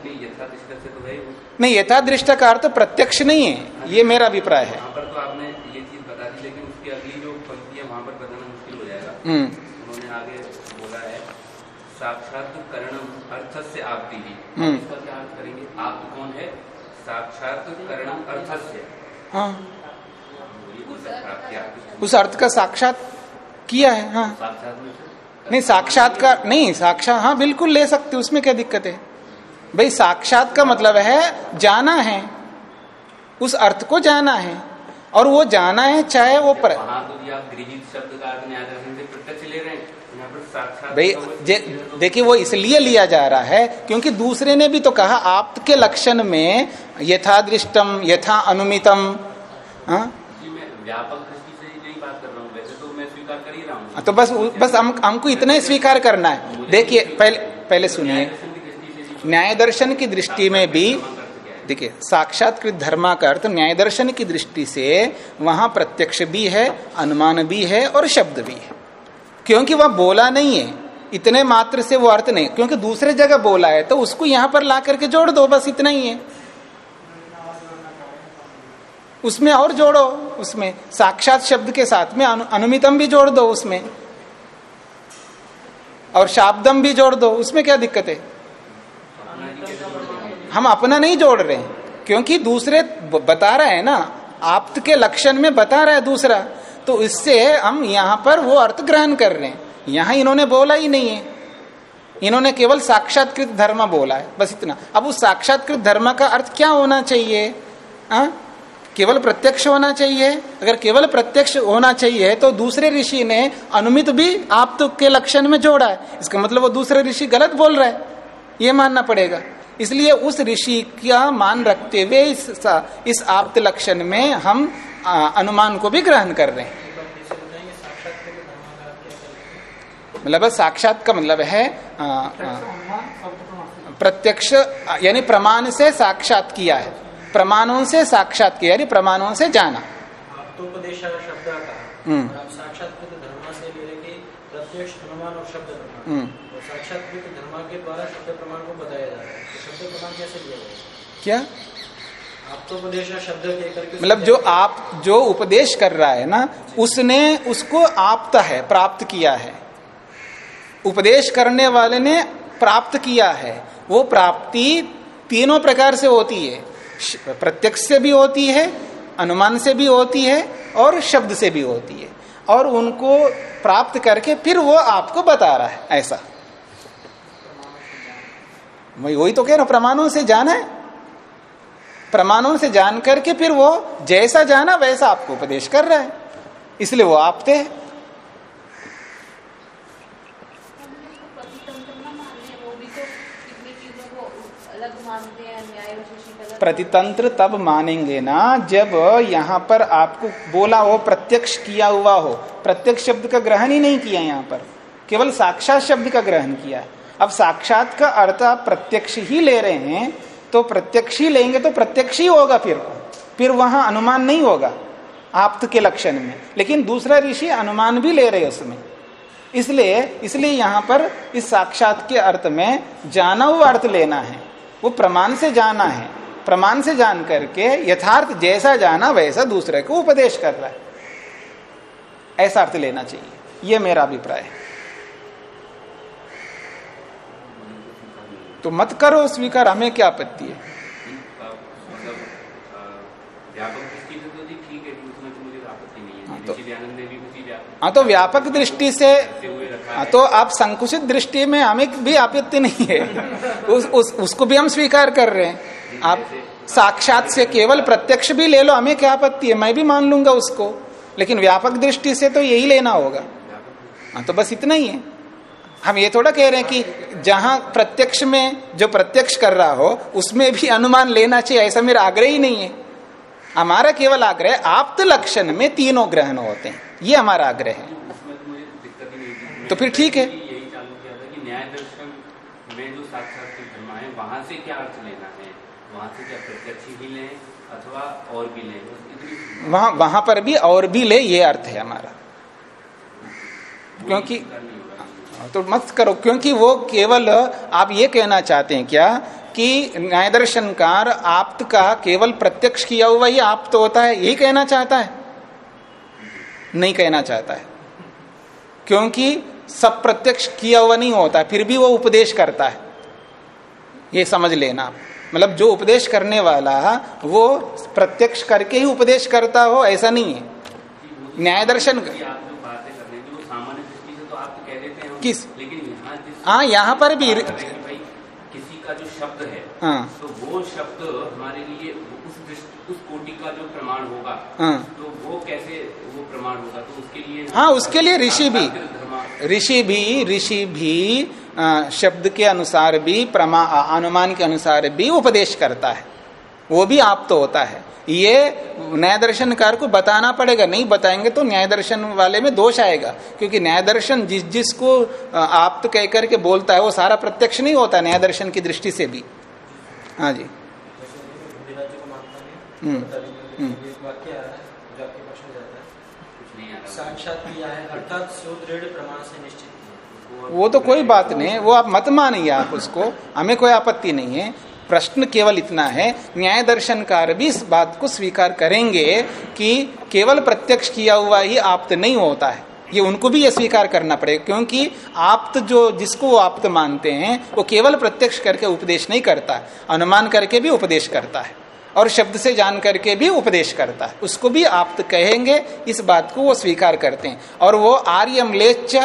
नहीं यथा दृष्टि से तो यथादृष्ट का अर्थ प्रत्यक्ष नहीं है ये मेरा अभिप्राय है। तो आपने ये चीज़ बता दी लेकिन उसकी अगली जो पंक्ति वहाँ पर बताना मुश्किल जाएगा। हम्म। उन्होंने आगे बोला है साक्षात करणम अर्थ से हम्म। क्या करेंगे? आप कौन है? साक्षात करणम अर्थ से हाँ ये हो सकता है आपकी आपकी उस अर्थ का साक्षात किया है हाँ। नहीं, साक्षात से नहीं साक्षात हाँ बिल्कुल ले सकते उसमें क्या दिक्कत है? भाई, साक्षात का मतलब है, जाना है। उस अर्थ को जाना है, और वो जाना है चाहे वो पर का भाई का देखिए, वो इसलिए लिया जा रहा है, क्योंकि दूसरे ने भी तो कहा आपके लक्षण में यथा दृष्टम यथा अनुमितम हाँ। व्यापक दृष्टि से ही नहीं बात कर रहा हूँ। वैसे तो मैं स्वीकार कर ही रहा हूँ। तो बस बस हम हमको इतना ही स्वीकार करना है। देखिए पहले पहले सुनिए। न्याय दर्शन की दृष्टि में भी देखिए साक्षात्कृत धर्मा का अर्थ न्याय दर्शन की दृष्टि से वहाँ प्रत्यक्ष भी है अनुमान भी है और शब्द भी है। क्योंकि वह बोला नहीं है। इतने मात्र से वो अर्थ नहीं। क्योंकि दूसरे जगह बोला है तो उसको यहाँ पर ला करके जोड़ दो बस इतना ही है। उसमें और जोड़ो उसमें साक्षात शब्द के साथ में अनु, अनुमितम भी जोड़ दो उसमें। और शाब्दम भी जोड़ दो उसमें क्या दिक्कत है? हम अपना नहीं जोड़ रहे क्योंकि दूसरे बता रहे हैं ना आप्त के लक्षण में बता रहा है दूसरा। तो इससे हम यहाँ पर वो अर्थ ग्रहण कर रहे हैं। यहाँ इन्होंने बोला ही नहीं है। इन्होंने केवल साक्षात्कृत धर्म बोला है बस इतना। अब उस साक्षात्कृत धर्म का अर्थ क्या होना चाहिए? आ? केवल प्रत्यक्ष होना चाहिए। अगर केवल प्रत्यक्ष होना चाहिए तो दूसरे ऋषि ने अनुमित भी आप तो के लक्षण में जोड़ा है। इसका मतलब वो दूसरे ऋषि गलत बोल रहा है। ये मानना पड़ेगा। इसलिए उस ऋषि का मान रखते हुए इस इस आप्त लक्षण में हम आ, अनुमान को भी ग्रहण कर रहे हैं। मतलब साक्षात का मतलब है प्रत्यक्ष यानी प्रमाण से साक्षात किया है। प्रमाणों से साक्षात किया यानी प्रमाणों से जाना। हम्म। प्रमाण हम्म। और साक्षात्कृत धर्म के द्वारा शब्द प्रमाण को बताया जा रहा है। तो शब्द प्रमाण कैसे लिया जाए क्या? शब्द मतलब जो आप जो उपदेश कर रहा है ना उसने उसको आपता है प्राप्त किया है। उपदेश करने वाले ने प्राप्त किया है। वो प्राप्ति तीनों प्रकार से होती है। प्रत्यक्ष से भी होती है अनुमान से भी होती है और शब्द से भी होती है। और उनको प्राप्त करके फिर वो आपको बता रहा है ऐसा। वही वही तो कह रहा हूँ, प्रमाणों से जाना है। प्रमाणों से जान करके फिर वो जैसा जाना वैसा आपको उपदेश कर रहा है। इसलिए वो आपते हैं प्रतितंत्र ना मानने वो भी तो कितनी चीज़ों को अलग मानते हैं न्याय विशेषिक अलग प्रतितंत्र तब मानेंगे ना जब यहाँ पर आपको बोला हो, प्रत्यक्ष किया हुआ हो। प्रत्यक्ष शब्द का ग्रहण ही नहीं किया यहाँ पर। केवल साक्षात शब्द का ग्रहण किया। है अब साक्षात का अर्थ आप प्रत्यक्ष ही ले रहे हैं तो प्रत्यक्ष ही लेंगे तो प्रत्यक्ष ही होगा फिर। फिर वहाँ अनुमान नहीं होगा आप्त के लक्षण में। लेकिन दूसरा ऋषि अनुमान भी ले रहे उसमें। इसलिए इसलिए यहाँ पर इस साक्षात के अर्थ में जाना हुआ अर्थ लेना है। वो प्रमाण से जाना है। प्रमाण से जान करके यथार्थ जैसा जाना वैसा दूसरे को उपदेश कर रहा है। ऐसा अर्थ लेना चाहिए। यह मेरा अभिप्राय है। तो मत करो स्वीकार हमें क्या आपत्ति है? है तो हाँ, तो- व्यापक दृष्टि से हाँ तो आप संकुचित दृष्टि में हमें भी आपत्ति नहीं है। उस, उस उसको भी हम स्वीकार कर रहे हैं। आप साक्षात से केवल प्रत्यक्ष भी ले लो हमें क्या आपत्ति है? मैं भी मान लूँगा उसको। लेकिन व्यापक दृष्टि से तो यही लेना होगा। हाँ तो बस इतना ही है। हम ये थोड़ा कह रहे हैं कि जहाँ प्रत्यक्ष में जो प्रत्यक्ष कर रहा हो उसमें भी अनुमान लेना चाहिए ऐसा मेरा आग्रह ही नहीं है। हमारा केवल आग्रह आप्त लक्षण में तीनों ग्रहण होते हैं। ये हमारा आग्रह है। तो फिर ठीक है। वहाँ से क्या अर्थ लेना है? वहाँ से क्या प्रत्यक्ष ही लें अथवा और भी लें? वहाँ वहाँ पर भी और भी ले ये अर्थ है हमारा। क्योंकि तो मत करो क्योंकि वो केवल आप ये कहना चाहते हैं क्या कि न्याय दर्शनकार आप्त का केवल प्रत्यक्ष किया हुआ ही आप्त होता है यही कहना चाहता है? नहीं कहना चाहता है। क्योंकि सब प्रत्यक्ष किया हुआ नहीं होता फिर भी वो उपदेश करता है। ये समझ लेना आप। मतलब जो उपदेश करने वाला वो प्रत्यक्ष करके ही उपदेश करता हो ऐसा नहीं है। न्याय दर्शन कर तो हम, किस? हाँ यहाँ पर भी किसी का जो शब्द है हाँ। तो वो शब्द हमारे लिए उस उस कोटि का जो प्रमाण होगा हाँ। तो वो कैसे वो प्रमाण होगा? तो उसके लिए हाँ, उसके लिए ऋषि भी। ऋषि भी ऋषि भी शब्द के अनुसार भी प्रमा अनुमान के अनुसार भी उपदेश करता है। वो भी आप तो होता है। ये न्याय दर्शनकार को बताना पड़ेगा नहीं बताएँगे तो न्याय दर्शन वाले में दोष आएगा। क्योंकि न्याय दर्शन जिस जिसको आप तो कह करके बोलता है वो सारा प्रत्यक्ष नहीं होता न्याय दर्शन की दृष्टि से भी। हाँ जी। हम्म, हम्म। साक्षात किया है अर्थात सुदृढ़ प्रमाण से निश्चित वो तो कोई बात नहीं, वो आप मत मानिए आप उसको, हमें कोई आपत्ति नहीं है। प्रश्न केवल इतना है, न्याय दर्शनकार भी इस बात को स्वीकार करेंगे कि केवल प्रत्यक्ष किया हुआ ही आप्त नहीं होता है। ये उनको भी ये स्वीकार करना पड़ेगा, क्योंकि आप्त जो, जिसको वो आप्त मानते हैं, वो केवल प्रत्यक्ष करके उपदेश नहीं करता अनुमान करके भी उपदेश करता है, और शब्द से जान करके भी उपदेश करता है। उसको भी आप्त कहेंगे, इस बात को वो स्वीकार करते हैं। और वो आर्य म्लेच्छ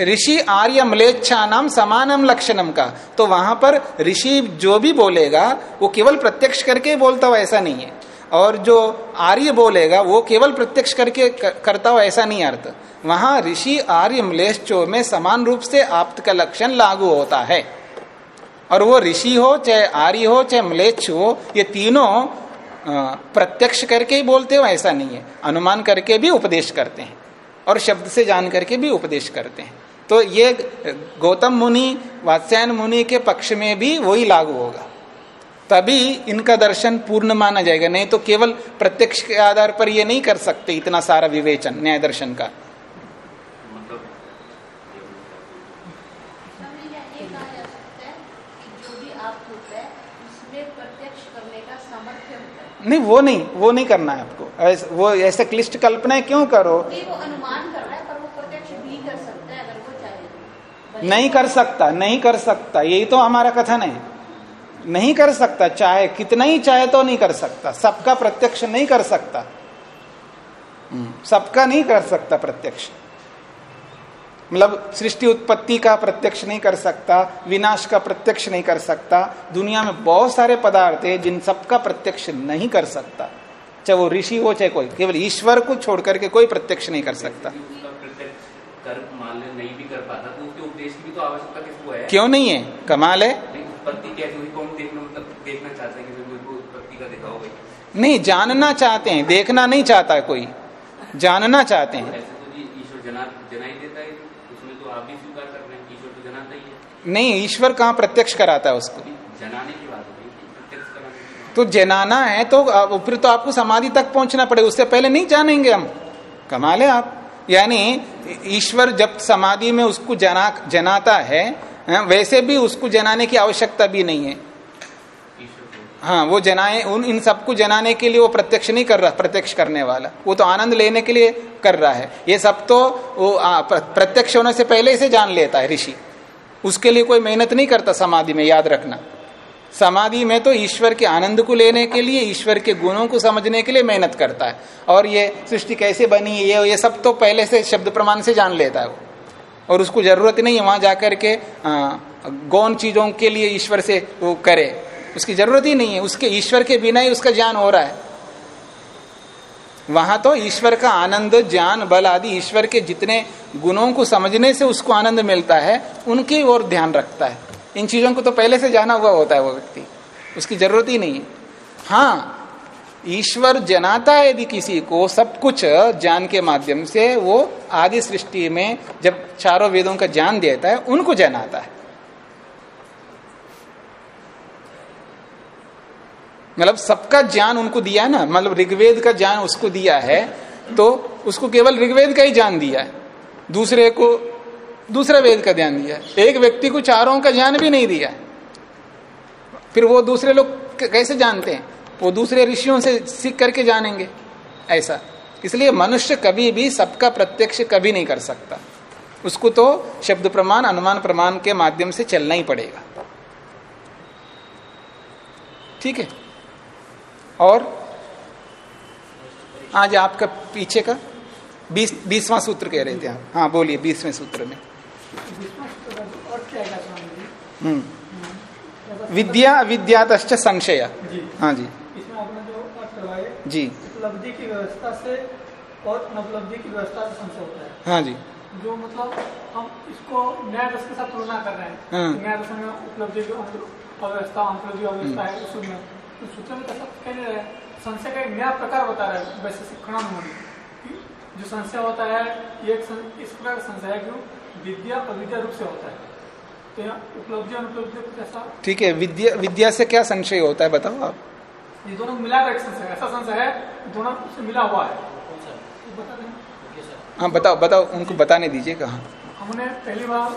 ऋषि आर्य म्लेच्छा नाम समानम लक्षणम का। तो वहाँ पर ऋषि जो भी बोलेगा, वो केवल प्रत्यक्ष करके बोलता हो ऐसा नहीं है। और जो आर्य बोलेगा, वो केवल प्रत्यक्ष करके करता हो ऐसा नहीं अर्थ। वहाँ ऋषि आर्य म्लेच्छो में समान रूप से आप्त का लक्षण लागू होता है। और वो ऋषि हो, चाहे आर्य हो, चाहे म्लेच्छ हो, ये तीनों प्रत्यक्ष करके ही बोलते हो, ऐसा नहीं है। अनुमान करके भी उपदेश करते हैं। और शब्द से जान करके भी उपदेश करते हैं। तो ये गौतम मुनि वात्स्यायन मुनि के पक्ष में भी वही लागू होगा। तभी इनका दर्शन पूर्ण माना जाएगा। नहीं तो केवल प्रत्यक्ष के आधार पर ये नहीं कर सकते इतना सारा विवेचन न्याय दर्शन का। मतलब प्रत्यक्ष करने का सामर्थ्य होता है। नहीं वो नहीं वो नहीं करना है आपको। ऐस- वो ऐसे क्लिष्ट कल्पना क्यों करो? वो अनुमान कर रहा है पर वो प्रत्यक्ष भी कर सकता है अगर वो चाहे तो। नहीं कर सकता नहीं कर सकता यही तो हमारा कथन है। नहीं कर सकता चाहे कितना ही चाहे तो नहीं कर सकता। सबका प्रत्यक्ष नहीं कर सकता। हम्म, सबका नहीं कर सकता प्रत्यक्ष। मतलब सृष्टि उत्पत्ति का प्रत्यक्ष नहीं कर सकता विनाश का प्रत्यक्ष नहीं कर सकता। दुनिया में बहुत सारे पदार्थ है जिन सबका प्रत्यक्ष नहीं कर सकता। चाहे वो ऋषि हो चाहे कोई केवल ईश्वर को छोड़ करके कोई प्रत्यक्ष नहीं कर सकता। नहीं भी कर पाता तो उपदेश की भी तो आवश्यकता किसको है? क्यों नहीं है? कमाल है। नहीं, मतलब नहीं जानना चाहते हैं देखना नहीं चाहता कोई। जानना चाहते हैं ऐसे तो जी ईश्वर जना जना ही देता है उसमें तो आप भी स्वीकार कर रहे हैं ईश्वर तो जनाता ही है नहीं ईश्वर कहाँ प्रत्यक्ष कराता है उसको? तो जनाना है तो फिर तो आपको समाधि तक पहुँचना पड़ेगा उससे पहले नहीं जानेंगे हम। कमाल है आप। यानी ईश्वर जब समाधि में उसको जना जनाता है वैसे भी उसको जनाने की आवश्यकता भी नहीं है। हाँ वो जनाए उन इन सबको जनाने के लिए वो प्रत्यक्ष नहीं कर रहा प्रत्यक्ष करने वाला। वो तो आनंद लेने के लिए कर रहा है। ये सब तो वो प्रत्यक्ष होने से पहले इसे जान लेता है ऋषि। उसके लिए कोई मेहनत नहीं करता समाधि में, याद रखना। समाधि में तो ईश्वर के आनंद को लेने के लिए, ईश्वर के गुणों को समझने के लिए मेहनत करता है। और ये सृष्टि कैसे बनी है ये ये सब तो पहले से शब्द प्रमाण से जान लेता है वो। और उसको ज़रूरत नहीं है वहाँ जाकर के गौन चीज़ों के लिए ईश्वर से वो करे। उसकी ज़रूरत ही नहीं है। उसके ईश्वर के बिना ही उसका ज्ञान हो रहा है। वहाँ तो ईश्वर का आनंद, ज्ञान, बल आदि ईश्वर के जितने गुणों को समझने से उसको आनंद मिलता है, उनकी ओर ध्यान रखता है। इन चीज़ों को तो पहले से जाना हुआ होता है वो व्यक्ति। उसकी ज़रूरत ही नहीं है। हाँ ईश्वर जनाता है यदि किसी को, सब कुछ ज्ञान के माध्यम से वो आदि सृष्टि में जब चारों वेदों का ज्ञान देता है, उनको जनाता है। मतलब सबका ज्ञान उनको दिया है ना मतलब ऋग्वेद का ज्ञान उसको दिया है तो उसको केवल ऋग्वेद का ही ज्ञान दिया है। दूसरे को, दूसरा वेद का ज्ञान दिया है। एक व्यक्ति को चारों का ज्ञान भी नहीं दिया फिर वो दूसरे लोग कैसे जानते हैं? वो दूसरे ऋषियों से सीख करके जानेंगे। ऐसा। इसलिए मनुष्य कभी भी सबका प्रत्यक्ष कभी नहीं कर सकता। उसको तो शब्द प्रमाण, अनुमान प्रमाण के माध्यम से चलना ही पड़ेगा। ठीक है? और आज आपका पीछे का बीस बीसवां सूत्र कह रहे थे आप। हाँ बोलिए बीसवें सूत्र में। हम्म। विद्या अविद्यात संशय। हाँ जी। इसमें जो करवाए जी। उपलब्धि की व्यवस्था से और अनउपलब्धि की व्यवस्था से संशय होता है। हाँ जी। जो मतलब हम इसको न्याय दर्शन के साथ तुलना कर रहे हैं। हाँ। न्याय दर्शन में उपलब्धि की अव्यवस्था अनुपलब्धि अव्यवस्था है उस में तो सूत्र में कैसा कह रहे हैं संशय का एक नया प्रकार बता रहा है वैसे शिक्षण में जो संशय होता है ये एक सं, इस प्रकार का संशय है कि विद्या अविद्या रूप से होता है। तो यहाँ उपलब्धि अनुपलब्धि कुछ ऐसा ठीक है विद्या विद्या से क्या संशय होता है बताओ आप। ये दोनों मिलाकर एक संशय ऐसा संशय है दोनों से मिला हुआ है। तो बता दें ओके सर। हाँ बताओ बताओ उनको बताने दीजिए कहा। हमने पहली बार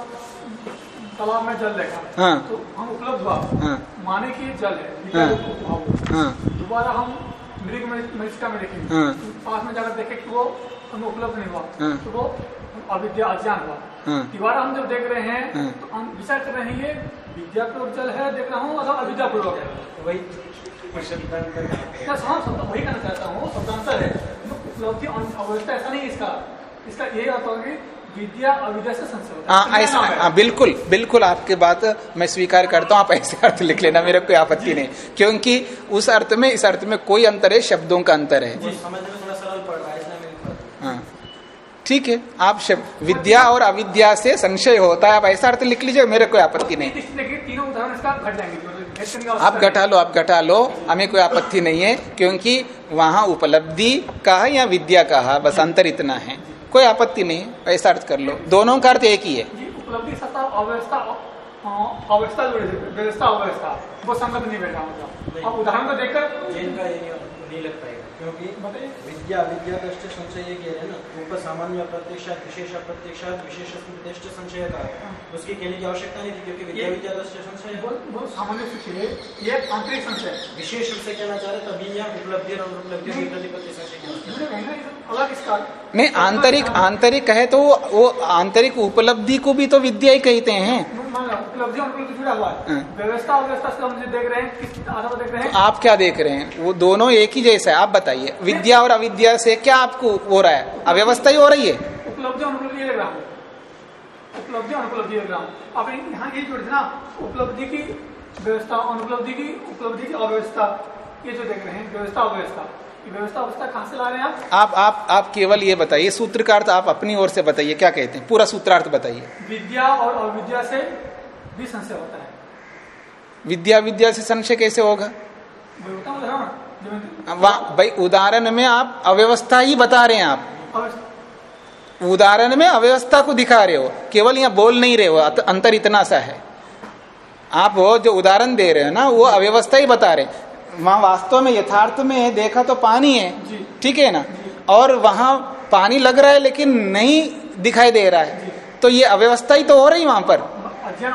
तालाब में जल देखा हाँ। तो हम उपलब्ध हुआ हाँ। माने की जल है हाँ। हाँ दोबारा हम मृग मरीचिका में देखेंगे हाँ। पास में जाकर देखे कि वो हमें उपलब्ध नहीं हुआ हाँ। तो वो अविद्या अज्ञान हुआ हाँ। दोबारा हम जब देख रहे हैं हाँ। तो हम विचार कर रहे हैं ये विद्या पूर्वक जल है देख रहा हूँ अथवा अविद्या पूर्वक है तो वही बस हाँ शब्द वही कहना चाहता हूँ शब्दांतर है तो उपलब्धि अवस्था ऐसा नहीं इसका इसका यही अर्थ होगा कि विद्या अविद्या से हाँ। ऐसा हाँ बिल्कुल बिल्कुल आपकी बात मैं स्वीकार करता हूँ आप ऐसे अर्थ लिख लेना मेरे कोई आपत्ति नहीं। क्योंकि उस अर्थ में इस अर्थ में कोई अंतर है शब्दों का अंतर है। है। हाँ। ठीक है आप शब्द विद्या और अविद्या से संशय होता है आप ऐसा अर्थ लिख लीजिए मेरे कोई आपत्ति नहीं। जाएँगे मतलब आप घटा लो आप घटा लो हमें कोई आपत्ति नहीं है क्योंकि वहाँ उपलब्धि कहा या विद्या कहा बस अंतर इतना है। कोई आपत्ति नहीं है ऐसा अर्थ कर लो। दोनों का अर्थ एक ही है। उपलब्धि सत्ता अव्यवस्था अवस्था जो व्यवस्था अव्यवस्था वो संगत नहीं बैठा अब उदाहरण को देखकर क्योंकि बताइए विद्या अविद्या दृष्टि संशय ये कह रहे हैं ना ऊपर सामान्य अप्रत्यक्षात विशेष अप्रत्यक्षात विशेष दृष्टि संशय का उसकी कहने की आवश्यकता नहीं थी क्योंकि विद्या विद्या दृष्टि बहुत बहुत सामान्य सूची ये आंतरिक संशय। है विशेष रूप से कहना चाह रहे तभी यहाँ उपलब्धि और अनुपलब्धि की प्रतिपत्ति कहा ना, अलग इसका। नहीं आंतरिक आंतरिक है तो वो आंतरिक उपलब्धि को भी तो विद्या ही कहते हैं। है। व्यवस्था से हम देख रहे हैं किस देख रहे हैं? आप क्या देख रहे हैं? वो दोनों एक ही जैसा है आप बताइए। विद्या और अविद्या से क्या आपको हो रहा है? अव्यवस्था ही हो रही है? उपलब्धि अनुपलब्धि देख रहा हूँ। उपलब्धि अनुपलब्धि देख रहा हूँ। अब यहाँ ये जोड़ ना उपलब्धि की व्यवस्था अनुपलब्धि की उपलब्धि की अव्यवस्था ये जो देख रहे हैं व्यवस्था अव्यवस्था। व्यवस्था अवस्था कहाँ से ला रहे हैं आप? आप आप आप केवल ये बताइए सूत्र का अर्थ आप अपनी ओर से बताइए क्या कहते हैं? पूरा सूत्रार्थ बताइए। विद्या और अविद्या से भी संशय होता है। विद्या विद्या से संशय कैसे होगा? भाई उदाहरण में आप अव्यवस्था ही बता रहे हैं आप। उदाहरण में अव्यवस्था को दिखा रहे हो केवल यहाँ बोल नहीं रहे हो अत- अंतर इतना सा है। आप वो जो उदाहरण दे रहे हो ना वो अव्यवस्था ही बता रहे हैं। वहाँ वास्तव में यथार्थ में देखा तो पानी है ठीक है ना? और वहाँ पानी लग रहा है लेकिन नहीं दिखाई दे रहा है। तो ये अव्यवस्था ही तो हो रही वहाँ पर।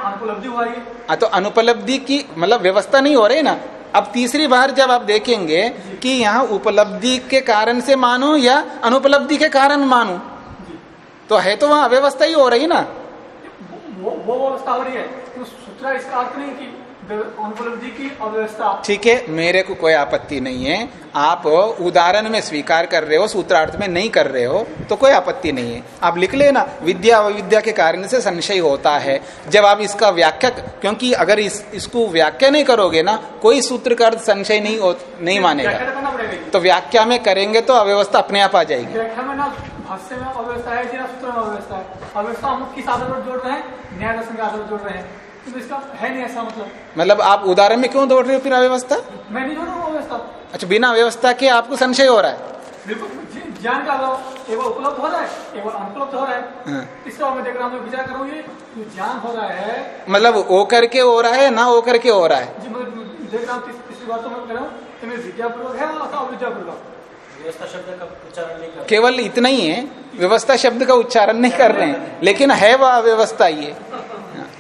अनुपलब्धि हुआ ये हाँ तो अनुपलब्धि की मतलब व्यवस्था नहीं हो रही ना? अब तीसरी बार जब आप देखेंगे कि यहाँ उपलब्धि के कारण से मानू या अनुपलब्धि के कारण मानू तो है तो वहाँ अव्यवस्था ही हो रही ना। वो वो व्यवस्था हो रही है तो सूत्र इसका अर्थ नहीं कि की अव्यवस्था ठीक है मेरे को कोई आपत्ति नहीं है। आप उदाहरण में स्वीकार कर रहे हो सूत्रार्थ में नहीं कर रहे हो तो कोई आपत्ति नहीं है। आप लिख लेना विद्या अविद्या के कारण से संशय होता है। जब आप इसका व्याख्या क्योंकि अगर इस इसको व्याख्या नहीं करोगे ना कोई सूत्र का अर्थ संशय नहीं हो, नहीं मानेगा। पड़ेगा। तो व्याख्या में करेंगे तो अव्यवस्था अपने आप आ जाएगी। व्याख्या में ना भाष्य में अव्यवस्था है सूत्र में अव्यवस्था है। अव्यवस्था हम किस आधार पर जोड़ रहे हैं? न्याय दर्शन के आधार पर जोड़ रहे हैं। तो इसका है नहीं ऐसा मतलब। मतलब आप उदाहरण में क्यों दौड़ रहे हो फिर अव्यवस्था? मैं नहीं जोड़ रहा हूँ अच्छा बिना व्यवस्था के आपको संशय हो रहा है? बिल्कुल ज्ञान का अभाव एक उपलब्ध हो रहा है एक अनुपलब्ध हो रहा है। हाँ। इसके मैं देख रहा हूँ विचार करूँ ये ज्ञान हो रहा है। मतलब ओ करके हो रहा है ना हो करके हो रहा है? जी मैं देख रहा हूँ तीस- तीसरी बात तो मैं कह रहा हूँ कि विद्यापूर्वक है अथवा अविद्यापूर्वक। शब्द का उच्चारण नहीं कर केवल इतना ही है व्यवस्था शब्द का उच्चारण नहीं कर रहे हैं लेकिन है वह अव्यवस्था ही है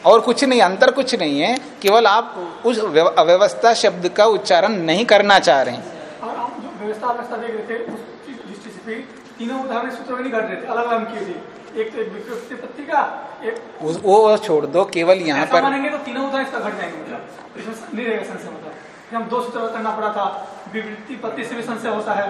और कुछ नहीं अंतर कुछ नहीं है। केवल आप उस अव्यवस्था शब्द का उच्चारण नहीं करना चाह रहे हैं। और हम जो व्यवस्था अवस्था देख रहे थे उस दृष्टि से भी तीनों उदाहरण सूत्र नहीं घट रहे थे अलग अलग किए थे। एक एक का एक वो छोड़ दो केवल यहाँ पर तो तीनों उदाहरण इसका घट जाएँगे मतलब हम दो सूत्र करना पड़ा था विवृत्ति पत्ति से भी संशय होता है।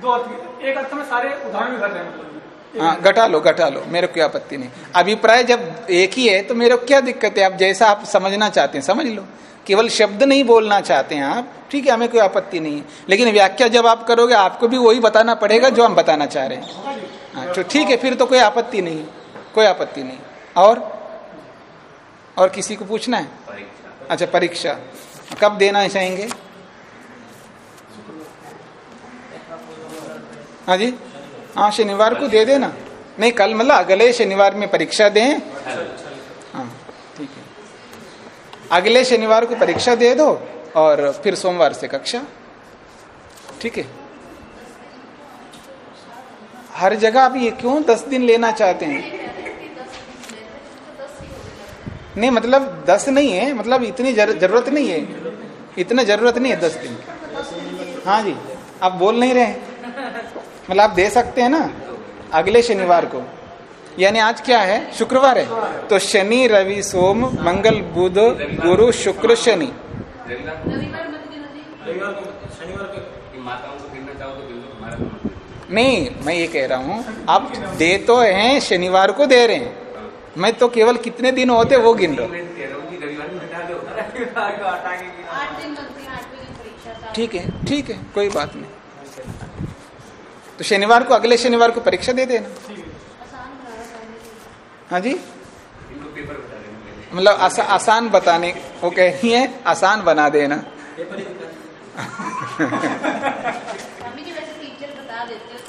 दो अर्थ एक अर्थ में सारे उदाहरण भी घट रहे हैं मतलब। हाँ घटा लो घटा लो मेरे को कोई आपत्ति नहीं। अभिप्राय जब एक ही है तो मेरे को क्या दिक्कत है? आप जैसा आप समझना चाहते हैं समझ लो। केवल शब्द नहीं बोलना चाहते हैं आप ठीक है हमें कोई आपत्ति नहीं है। लेकिन व्याख्या जब आप करोगे आपको भी वही बताना पड़ेगा जो हम बताना चाह रहे हैं। हाँ तो ठीक है फिर तो कोई आपत्ति नहीं कोई आपत्ति नहीं। और? और किसी को पूछना है? परीक्षा। अच्छा परीक्षा। कब देना चाहेंगे? हाँ जी? हाँ शनिवार को दे देना। नहीं कल मतलब अगले शनिवार में परीक्षा दें। हाँ ठीक है। अगले शनिवार को परीक्षा दे दो और फिर सोमवार से कक्षा। ठीक है। हर जगह आप ये क्यों दस दिन लेना चाहते हैं? नहीं मतलब दस नहीं है मतलब इतनी जर, ज़रूरत नहीं है। इतना ज़रूरत नहीं है दस दिन हाँ जी आप बोल नहीं रहे मतलब आप दे सकते हैं ना? अगले शनिवार को। यानी आज क्या है? शुक्रवार है। तो शनि, रवि, सोम, मंगल, बुध, गुरु, शुक्र, शनि। नहीं, मैं ये कह रहा हूँ, आप दे तो हैं, शनिवार को दे रहे हैं। मैं तो केवल कितने दिन होते वो गिन रहा हूँ। ठीक है ठीक है, कोई बात नहीं। तो शनिवार को अगले शनिवार को परीक्षा दे देना। हाँ जी? इनको पेपर बता देना पहले मतलब आसा, आसान बताने वो कह रही है आसान बना देना।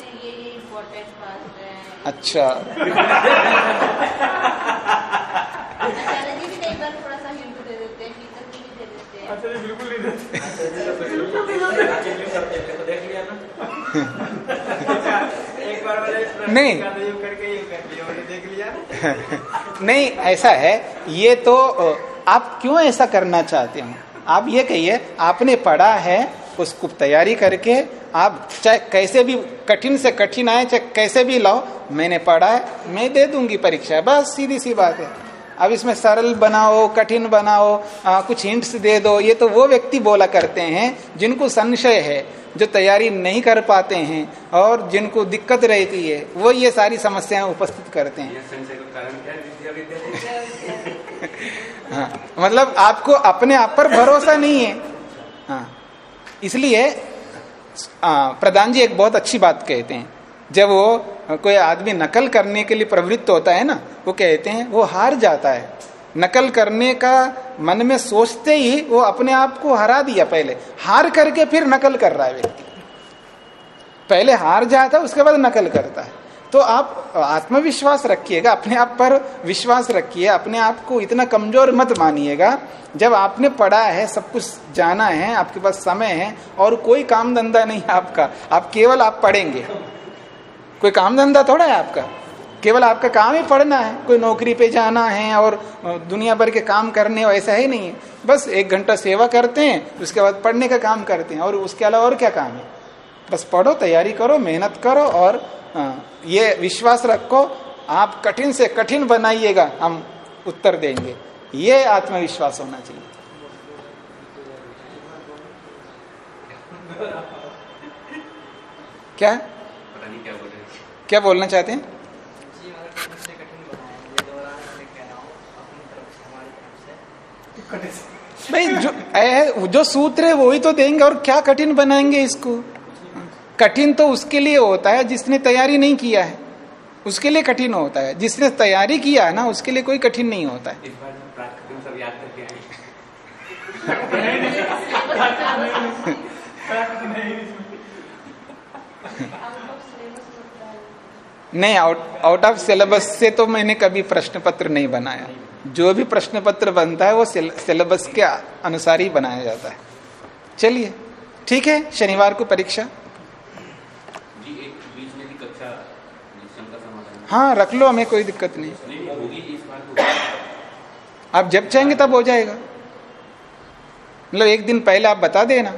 ही हैं है। अच्छा अच्छा बिल्कुल नहीं नहीं। नहीं ऐसा है ये तो आप क्यों ऐसा करना चाहते हो? आप ये कहिए आपने पढ़ा है उसको तैयारी करके आप चाहे कैसे भी कठिन से कठिन आए चाहे कैसे भी लाओ मैंने पढ़ा है मैं दे दूँगी परीक्षा बस सीधी सी बात है। अब इसमें सरल बनाओ कठिन बनाओ आ, कुछ हिंट्स दे दो ये तो वो व्यक्ति बोला करते हैं जिनको संशय है। जो तैयारी नहीं कर पाते हैं और जिनको दिक्कत रहती है वो ये सारी समस्याएँ उपस्थित करते हैं। हाँ? मतलब आपको अपने आप पर भरोसा नहीं है। हाँ इसलिए प्रधान जी एक बहुत अच्छी बात कहते हैं। जब वो कोई आदमी नकल करने के लिए प्रवृत्त होता है ना वो कहते हैं वो हार जाता है। नकल करने का मन में सोचते ही वो अपने आप को हरा दिया पहले। हार करके फिर नकल कर रहा है व्यक्ति। पहले हार जाता है, उसके बाद नकल करता है। तो आप आत्मविश्वास रखिएगा, अपने आप पर विश्वास रखिए, अपने आप को इतना कमज़ोर मत मानिएगा। जब आपने पढ़ा है, सब कुछ जाना है, आपके पास समय है, और कोई काम धंधा नहीं है आपका, आप केवल आप पढ़ेंगे। कोई काम धंधा थोड़ा है आपका? केवल आपका काम ही पढ़ना है कोई नौकरी पे जाना है और दुनिया भर के काम करने ऐसा ही नहीं है। बस एक घंटा सेवा करते हैं उसके बाद पढ़ने का काम करते हैं और उसके अलावा और क्या काम है? बस पढ़ो तैयारी करो मेहनत करो और ये विश्वास रखो आप कठिन से कठिन बनाइएगा हम उत्तर देंगे। ये आत्मविश्वास होना चाहिए। क्या? क्या बोलना चाहते हैं जी मतलब कठिन से कठिन बनाएँगे दोबारा मैं कह रहा हूँ अपनी तरफ़ से हमारी तरफ़ से भाई जो ए, जो सूत्र है वही तो देंगे और क्या कठिन बनाएँगे इसको? कठिन तो उसके लिए होता है जिसने तैयारी नहीं किया है। उसके लिए कठिन होता है। जिसने तैयारी किया है ना उसके लिए कोई कठिन नहीं होता है। इस बार जब प्राकृतिक सब याद करके आए नहीं आउट आउट ऑफ़ सिलेबस से तो मैंने कभी प्रश्न पत्र नहीं बनाया। जो भी प्रश्न पत्र बनता है वो सिलेबस के अनुसार ही बनाया जाता है। चलिए ठीक है शनिवार को परीक्षा। जी एक बीच में भी कक्षा समाधान हाँ। रख लो हमें कोई दिक्कत नहीं। आप जब चाहेंगे तब हो जाएगा। मतलब एक दिन पहले आप बता देना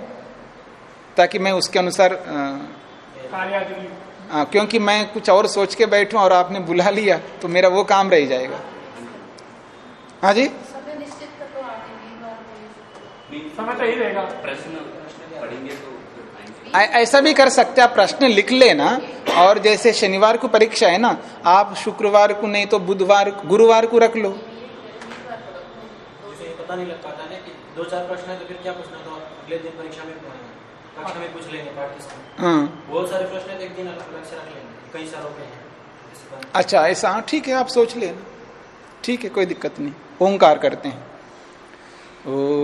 ताकि मैं उसके अनुसार की हाँ, क्योंकि मैं कुछ और सोच के बैठू और आपने बुला लिया तो मेरा वो काम रह जाएगा। हाँ जी? समय तो तो रहेगा। प्रश्न पढ़ेंगे तो ऐसा भी कर सकते आप प्रश्न लिख लेना। और जैसे शनिवार को परीक्षा है ना आप शुक्रवार को नहीं तो बुधवार गुरुवार को रख लो। पता नहीं लग पाता ना कि दो चार प्रश्न है तो फिर क्या पूछना तो अगले दिन परीक्षा में कक्षा में पूछ लेंगे प्रैक्टिस में। हाँ। बहुत सारे प्रश्न तो एक दिन अलग अलग से रख लेंगे। कई सारों पे जैसे बन- अच्छा ऐसा हाँ ठीक है आप सोच लेना। ठीक है कोई दिक्कत नहीं। ओंकार करते हैं। ओम।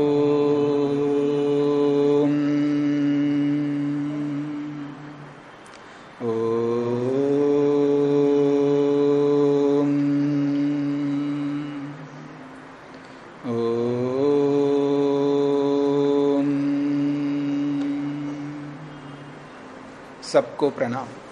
सबको प्रणाम।